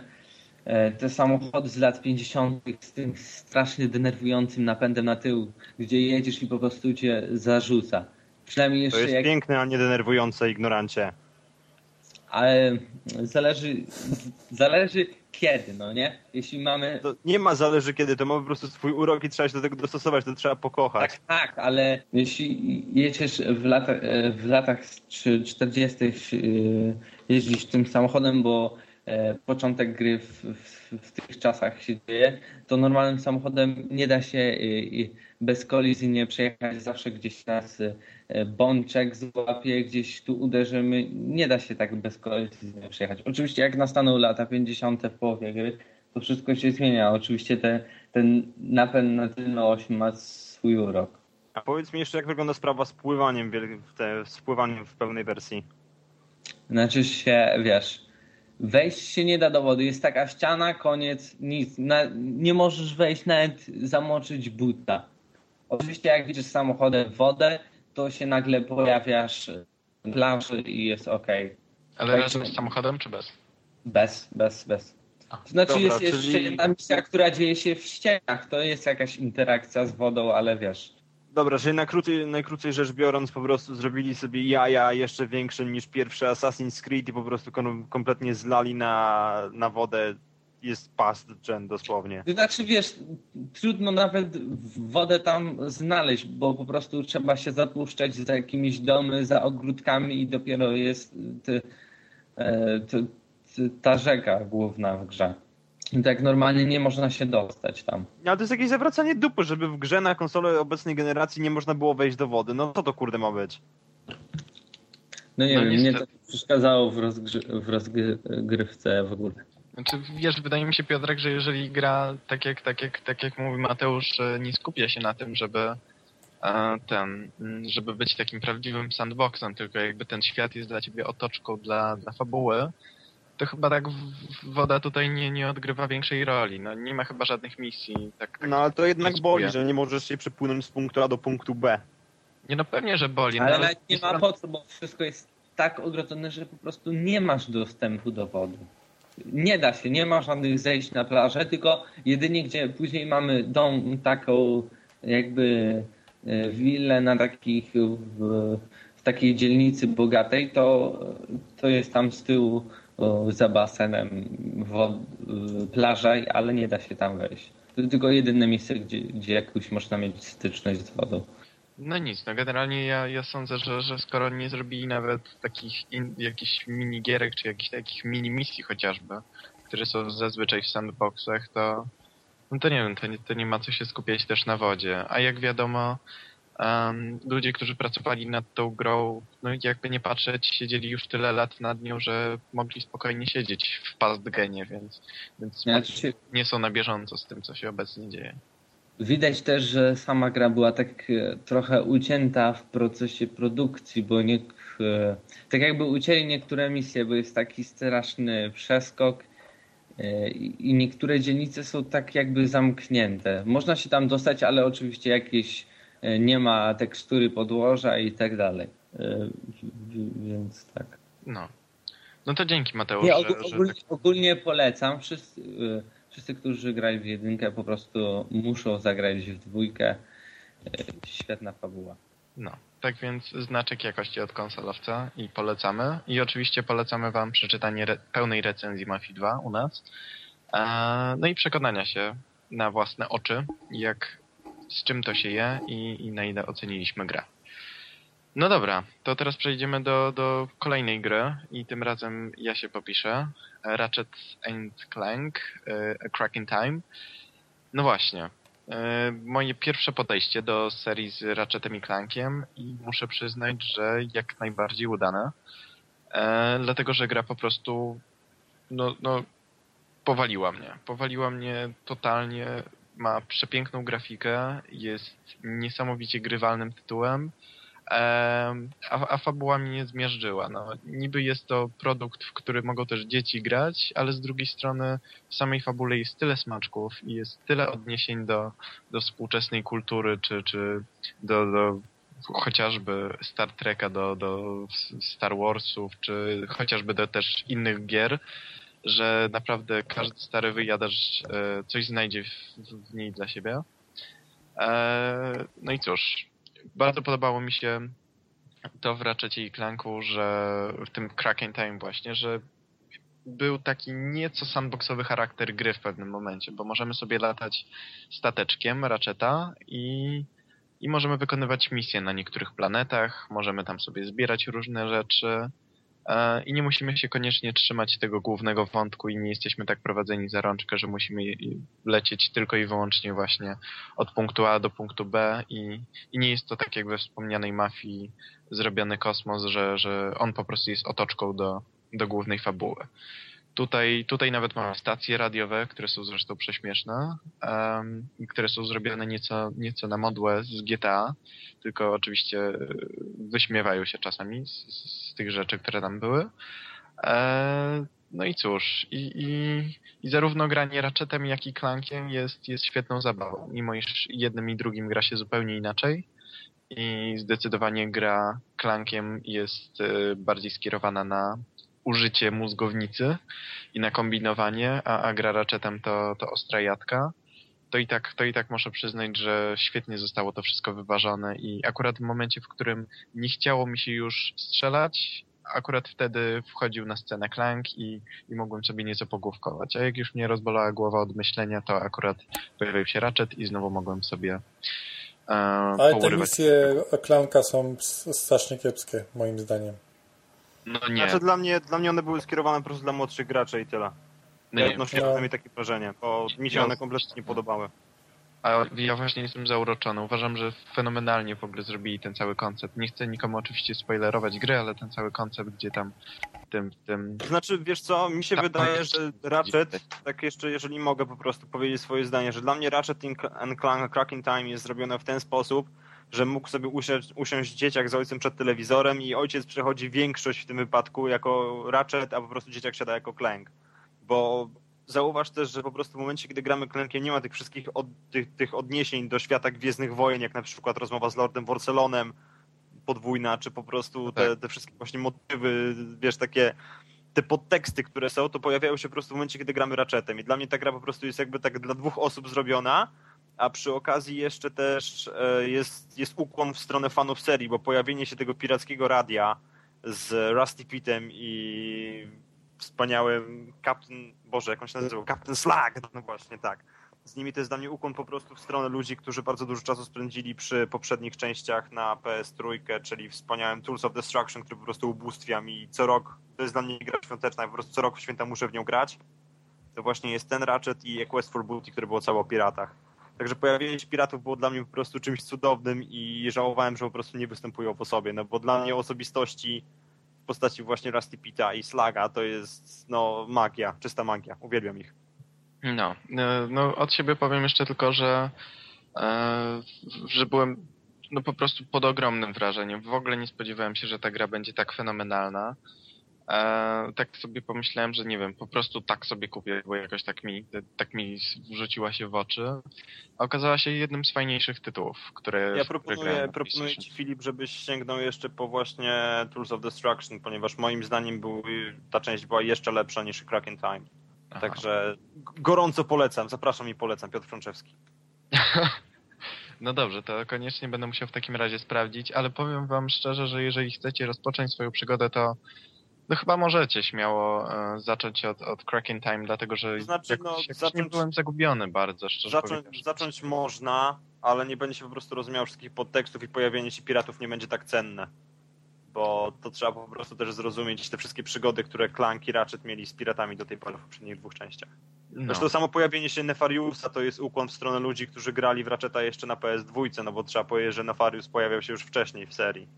e, te samochody z lat 50. z tym strasznie denerwującym napędem na tył, gdzie jedziesz i po prostu cię zarzuca. Przynajmniej To jeszcze jest jak piękne, a nie denerwujące, ignorancie. ale zależy, zależy kiedy, no nie? Jeśli mamy. To nie ma zależy kiedy, to ma po prostu swój urok i trzeba się do tego dostosować, to trzeba pokochać. Tak, tak, ale jeśli jedziesz w latach, w latach czy 40. y, jeździsz tym samochodem, bo e, początek gry w, w, w tych czasach się dzieje, to normalnym samochodem nie da się y, y, bezkolizyjnie przejechać. Zawsze gdzieś nas y, bączek złapie, gdzieś tu uderzymy. Nie da się tak bezkolizyjnie przejechać. Oczywiście jak nastaną lata 50. w połowie gry, to wszystko się zmienia. Oczywiście te, ten napęd na tylną oś ma swój urok. A powiedz mi jeszcze, jak wygląda sprawa z pływaniem, w te, z pływaniem w pełnej wersji. Znaczy się, wiesz, wejść się nie da do wody. Jest taka ściana, koniec, nic. Na, nie możesz wejść, nawet zamoczyć buta. Oczywiście jak widzisz samochodem wodę, to się nagle pojawiasz na plaży i jest ok. Ale Tak, razem z samochodem czy bez? Bez, bez, bez. To znaczy Dobra, jest jeszcze czyli- jedna misja, która dzieje się w ścianach. To jest jakaś interakcja z wodą, ale wiesz. Dobra, czyli najkrócej, najkrócej rzecz biorąc, po prostu zrobili sobie jaja jeszcze większe niż pierwszy Assassin's Creed i po prostu kom- kompletnie zlali na, na wodę. Jest past gen dosłownie. Znaczy, wiesz, trudno nawet wodę tam znaleźć, bo po prostu trzeba się zapuszczać za jakimiś domy, za ogródkami i dopiero jest ty, e, ty, ty, ta rzeka główna w grze. I tak normalnie nie można się dostać tam. Ale to jest jakieś zawracanie dupy, żeby w grze na konsolę obecnej generacji nie można było wejść do wody. No co to kurde ma być? No nie No wiem, mnie niestety. to przeszkadzało w, rozgrzy- w rozgrywce w ogóle. Znaczy, wiesz, wydaje mi się, Piotrek, że jeżeli gra, tak jak, tak jak, tak jak mówi Mateusz, nie skupia się na tym, żeby e, ten, żeby być takim prawdziwym sandboxem, tylko jakby ten świat jest dla ciebie otoczką dla, dla fabuły, to chyba tak woda tutaj nie, nie odgrywa większej roli. No, nie ma chyba żadnych misji. Tak, tak No ale to jednak boli, że nie możesz się przepłynąć z punktu A do punktu B. Nie no pewnie, że boli. no, Ale nawet nie jest ma po co, bo wszystko jest tak ogrodzone, że po prostu nie masz dostępu do wody. Nie da się, nie ma żadnych zejść na plażę, tylko jedynie gdzie później mamy dom, taką jakby e, willę na takich w, w takiej dzielnicy bogatej, to, to jest tam z tyłu za basenem wod, e, plaża, ale nie da się tam wejść. To tylko jedyne miejsce, gdzie, gdzie jakoś można mieć styczność z wodą. No nic, no generalnie ja, ja sądzę, że, że skoro nie zrobili nawet takich in, jakichś minigierek, czy jakichś takich mini misji chociażby, które są zazwyczaj w sandboxach, to no to nie wiem, to nie, to nie ma co się skupiać też na wodzie. A jak wiadomo, Um, ludzie, którzy pracowali nad tą grą, no jakby nie patrzeć, siedzieli już tyle lat nad nią, że mogli spokojnie siedzieć w pastgenie, więc, więc Znaczy, nie są na bieżąco z tym, co się obecnie dzieje. Widać też, że sama gra była tak e, trochę ucięta w procesie produkcji, bo nie, e, tak jakby ucięli niektóre misje, bo jest taki straszny przeskok e, i niektóre dzielnice są tak jakby zamknięte. Można się tam dostać, ale oczywiście jakieś nie ma tekstury podłoża i tak dalej. E, Więc tak. No. No to dzięki Mateusz, Nie, że, ogól- że ogólnie, ogólnie polecam. Wszyscy, y, wszyscy, którzy grali w jedynkę, po prostu muszą zagrać w dwójkę. Świetna fabuła. No, tak więc znaczek jakości od konsolowca i polecamy. I oczywiście polecamy Wam przeczytanie re pełnej recenzji Mafii 2 u nas. E, no i przekonania się na własne oczy, jak z czym to się je i, i na ile oceniliśmy grę. No dobra, to teraz przejdziemy do, do kolejnej gry i tym razem ja się popiszę. Ratchet and Clank, e, A Crack in Time. No właśnie, E, moje pierwsze podejście do serii z Ratchetem i Clankiem i muszę przyznać, że jak najbardziej udane. E, dlatego, że gra po prostu no, no, powaliła mnie. Powaliła mnie totalnie. Ma przepiękną grafikę, jest niesamowicie grywalnym tytułem, em, a, a fabuła mnie nie zmiażdżyła. No, niby jest to produkt, w który mogą też dzieci grać, ale z drugiej strony w samej fabule jest tyle smaczków i jest tyle odniesień do, do współczesnej kultury, czy, czy do, do chociażby Star Treka, do, do Star Warsów, czy chociażby do też innych gier, że naprawdę każdy stary wyjadacz e, coś znajdzie w, w niej dla siebie. E, no i cóż, bardzo podobało mi się to w Ratchetie i Clanku, że w tym Kraken Time właśnie, że był taki nieco sandboxowy charakter gry w pewnym momencie, bo możemy sobie latać stateczkiem Ratcheta i, i możemy wykonywać misje na niektórych planetach, możemy tam sobie zbierać różne rzeczy i nie musimy się koniecznie trzymać tego głównego wątku i nie jesteśmy tak prowadzeni za rączkę, że musimy lecieć tylko i wyłącznie właśnie od punktu A do punktu B i, i nie jest to tak jak we wspomnianej mafii zrobiony kosmos, że, że on po prostu jest otoczką do, do głównej fabuły. Tutaj, tutaj nawet mamy stacje radiowe, które są zresztą prześmieszne, um, które są zrobione nieco, nieco na modłę z GTA, tylko oczywiście e, wyśmiewają się czasami z, z, tych rzeczy, które tam były. E, no i cóż, i, i, i zarówno granie Ratchetem, jak i Clankiem jest, jest świetną zabawą, mimo iż jednym i drugim gra się zupełnie inaczej i zdecydowanie gra Clankiem jest e, bardziej skierowana na użycie mózgownicy i na kombinowanie, a, a gra Ratchetem to, to ostra jadka, to i, tak, to i tak muszę przyznać, że świetnie zostało to wszystko wyważone i akurat w momencie, w którym nie chciało mi się już strzelać, akurat wtedy wchodził na scenę Clank i, i mogłem sobie nieco pogłówkować. A jak już mnie rozbolała głowa od myślenia, to akurat pojawił się Ratchet i znowu mogłem sobie e, Ale te misje Klanka są strasznie kiepskie, moim zdaniem. No nie, Znaczy dla mnie, dla mnie one były skierowane po prostu dla młodszych graczy i tyle. no Ja odnoszę No. przynajmniej takie wrażenie, bo mi się Ja- one kompletnie nie podobały. A ja właśnie jestem zauroczony. Uważam, że fenomenalnie w ogóle zrobili ten cały koncept. Nie chcę nikomu oczywiście spoilerować gry, ale ten cały koncept, gdzie tam w tym, tym Znaczy, wiesz co, mi się Tak, wydaje, tak. że Ratchet, tak jeszcze jeżeli mogę po prostu powiedzieć swoje zdanie, że dla mnie Ratchet and Clank Cracking Time jest zrobione w ten sposób, że mógł sobie usiąść, usiąść dzieciak z ojcem przed telewizorem i ojciec przechodzi większość w tym wypadku jako Ratchet, a po prostu dzieciak siada jako Clank. Bo zauważ też, że po prostu w momencie, kiedy gramy Clankiem, nie ma tych wszystkich od, tych, tych odniesień do świata Gwiezdnych Wojen, jak na przykład rozmowa z Lordem Worcelonem podwójna, czy po prostu te, Tak. te wszystkie właśnie motywy, wiesz, takie te podteksty, które są, to pojawiają się po prostu w momencie, kiedy gramy Ratchetem. I dla mnie ta gra po prostu jest jakby tak dla dwóch osób zrobiona, a przy okazji jeszcze też e, jest, jest ukłon w stronę fanów serii, bo pojawienie się tego pirackiego radia z Rusty Pittem i wspaniałym Captain, Boże, jak on się nazywał? Captain Slag, no właśnie tak. Z nimi to jest dla mnie ukłon po prostu w stronę ludzi, którzy bardzo dużo czasu spędzili przy poprzednich częściach na PS3, czyli wspaniałym Tools of Destruction, który po prostu ubóstwiam i co rok, to jest dla mnie gra świąteczna, po prostu co rok w święta muszę w nią grać. To właśnie jest ten Ratchet i A Quest for Booty, który było całe o piratach. Także pojawienie się piratów było dla mnie po prostu czymś cudownym i żałowałem, że po prostu nie występują po sobie, no bo dla mnie osobistości w postaci właśnie Rusty Pita i Slaga to jest no magia, czysta magia. Uwielbiam ich. No, e, no od siebie powiem jeszcze tylko, że, e, że byłem no po prostu pod ogromnym wrażeniem. W ogóle nie spodziewałem się, że ta gra będzie tak fenomenalna. E, tak sobie pomyślałem, że nie wiem, po prostu tak sobie kupię, bo jakoś tak mi, tak mi wrzuciła się w oczy. A okazała się jednym z fajniejszych tytułów, które Ja proponuję, proponuję. Ci Filip, żebyś sięgnął jeszcze po właśnie Tools of Destruction, ponieważ moim zdaniem był, ta część była jeszcze lepsza niż Crack in Time. Aha. Także gorąco polecam, zapraszam i polecam, Piotr Frączewski. No dobrze, to koniecznie będę musiał w takim razie sprawdzić, ale powiem wam szczerze, że jeżeli chcecie rozpocząć swoją przygodę, to no chyba możecie śmiało e, zacząć od, od Cracking Time, dlatego że znaczy, jakoś, no, jakoś nie zacząć- byłem zagubiony bardzo, szczerze Zacząć, zacząć można, ale nie będzie się po prostu rozumiał wszystkich podtekstów i pojawienie się piratów nie będzie tak cenne. Bo to trzeba po prostu też zrozumieć te wszystkie przygody, które Clank i Ratchet mieli z piratami do tej pory w poprzednich dwóch częściach. No. Zresztą samo pojawienie się Nefariusa to jest ukłon w stronę ludzi, którzy grali w Ratcheta jeszcze na PS2, no bo trzeba powiedzieć, że Nefarius pojawiał się już wcześniej w serii.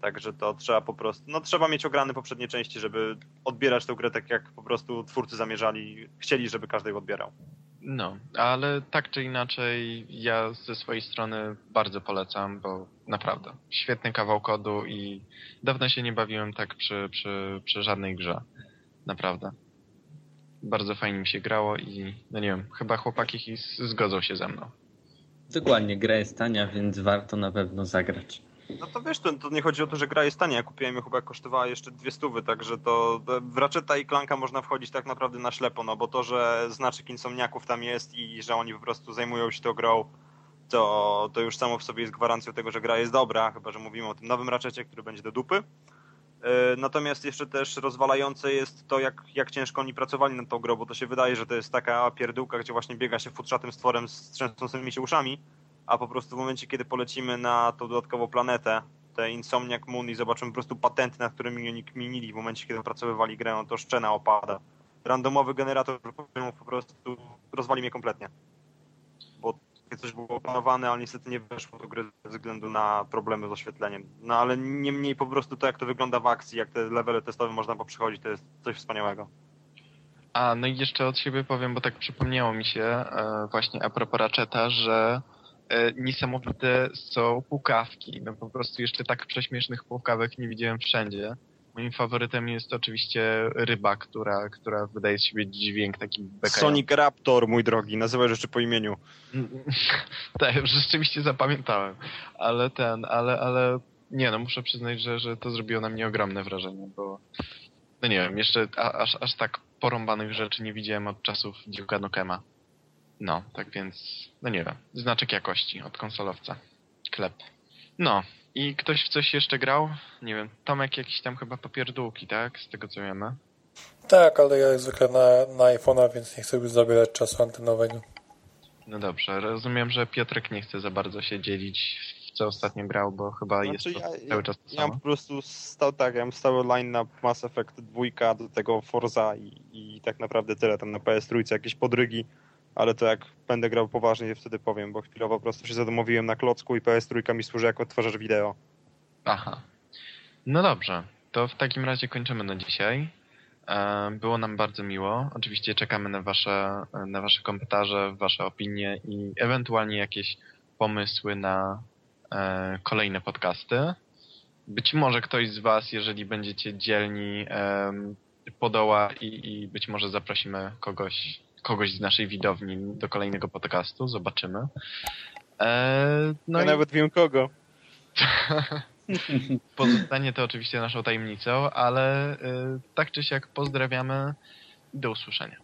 Także to trzeba po prostu, no trzeba mieć ograne poprzednie części, żeby odbierać tę grę tak jak po prostu twórcy zamierzali, chcieli, żeby każdy ją odbierał. No, ale tak czy inaczej, ja ze swojej strony bardzo polecam, bo naprawdę świetny kawał kodu i dawno się nie bawiłem tak przy, przy, przy żadnej grze. Naprawdę. Bardzo fajnie mi się grało i no nie wiem, chyba chłopaki zgodzą się ze mną. Dokładnie, gra jest tania, więc warto na pewno zagrać. No to wiesz, to, to nie chodzi o to, że gra jest tania. Ja kupiłem ją chyba kosztowała jeszcze dwie stówy, także to to w Ratcheta i Clanka można wchodzić tak naprawdę na ślepo, no bo to, że znaczek insomniaków tam jest i że oni po prostu zajmują się tą grą, to, to już samo w sobie jest gwarancją tego, że gra jest dobra, chyba że mówimy o tym nowym Ratchetie, który będzie do dupy. Yy, Natomiast jeszcze też rozwalające jest to, jak, jak ciężko oni pracowali nad tą grą, bo to się wydaje, że to jest taka pierdółka, gdzie właśnie biega się futrzatym stworem z trzęsącymi się uszami, a po prostu w momencie, kiedy polecimy na tą dodatkową planetę, te Insomniac Moon i zobaczymy po prostu patenty, nad którymi oni kminili w momencie, kiedy opracowywali grę, no to szczena opada. Randomowy generator poziomów po prostu rozwali mnie kompletnie. Bo coś było planowane, ale niestety nie weszło do gry ze względu na problemy z oświetleniem. No ale niemniej po prostu to, jak to wygląda w akcji, jak te levely testowe można poprzechodzić, to jest coś wspaniałego. A, no i jeszcze od siebie powiem, bo tak przypomniało mi się e, właśnie a propos Ratcheta, że niesamowite są pukawki. No po prostu jeszcze tak prześmiesznych pukawek nie widziałem wszędzie. Moim faworytem jest oczywiście ryba, która, która wydaje z siebie dźwięk taki bekający. Sonic Raptor, mój drogi, nazywaj rzeczy po imieniu. tak, rzeczywiście zapamiętałem. Ale ten, ale, ale nie no, muszę przyznać, że, że to zrobiło na mnie ogromne wrażenie, bo no nie wiem, jeszcze a, aż, aż tak porąbanych rzeczy nie widziałem od czasów Duke'a Nukema. No, tak więc, no nie wiem, znaczek jakości od konsolowca. Klep. No, i ktoś w coś jeszcze grał? Nie wiem, Tomek jakiś tam chyba popierdółki, tak? Z tego co wiemy. Tak, ale ja jak zwykle na, na iPhone'a, więc nie chcę już zabierać czasu antenowego. No dobrze, rozumiem, że Piotrek nie chce za bardzo się dzielić w co ostatnio grał, bo chyba Znaczy, jest to ja- cały czas to Ja mam samo. po prostu stał tak, ja mam stały line na Mass Effect 2, do tego Forza i, i tak naprawdę tyle. Tam na PS3 jakieś podrygi, ale to jak będę grał poważnie, wtedy powiem, bo chwilowo po prostu się zadomowiłem na klocku i PS3 mi służy jako odtwarzacz wideo. Aha. No dobrze, to w takim razie kończymy na dzisiaj. E, Było nam bardzo miło. Oczywiście czekamy na wasze, na wasze komentarze, wasze opinie i ewentualnie jakieś pomysły na e, kolejne podcasty. Być może ktoś z was, jeżeli będziecie dzielni, podoła i, i być może zaprosimy kogoś, kogoś z naszej widowni do kolejnego podcastu. Zobaczymy. E, no ja i... nawet wiem kogo. Pozostanie to oczywiście naszą tajemnicą, ale y, tak czy siak pozdrawiamy i do usłyszenia.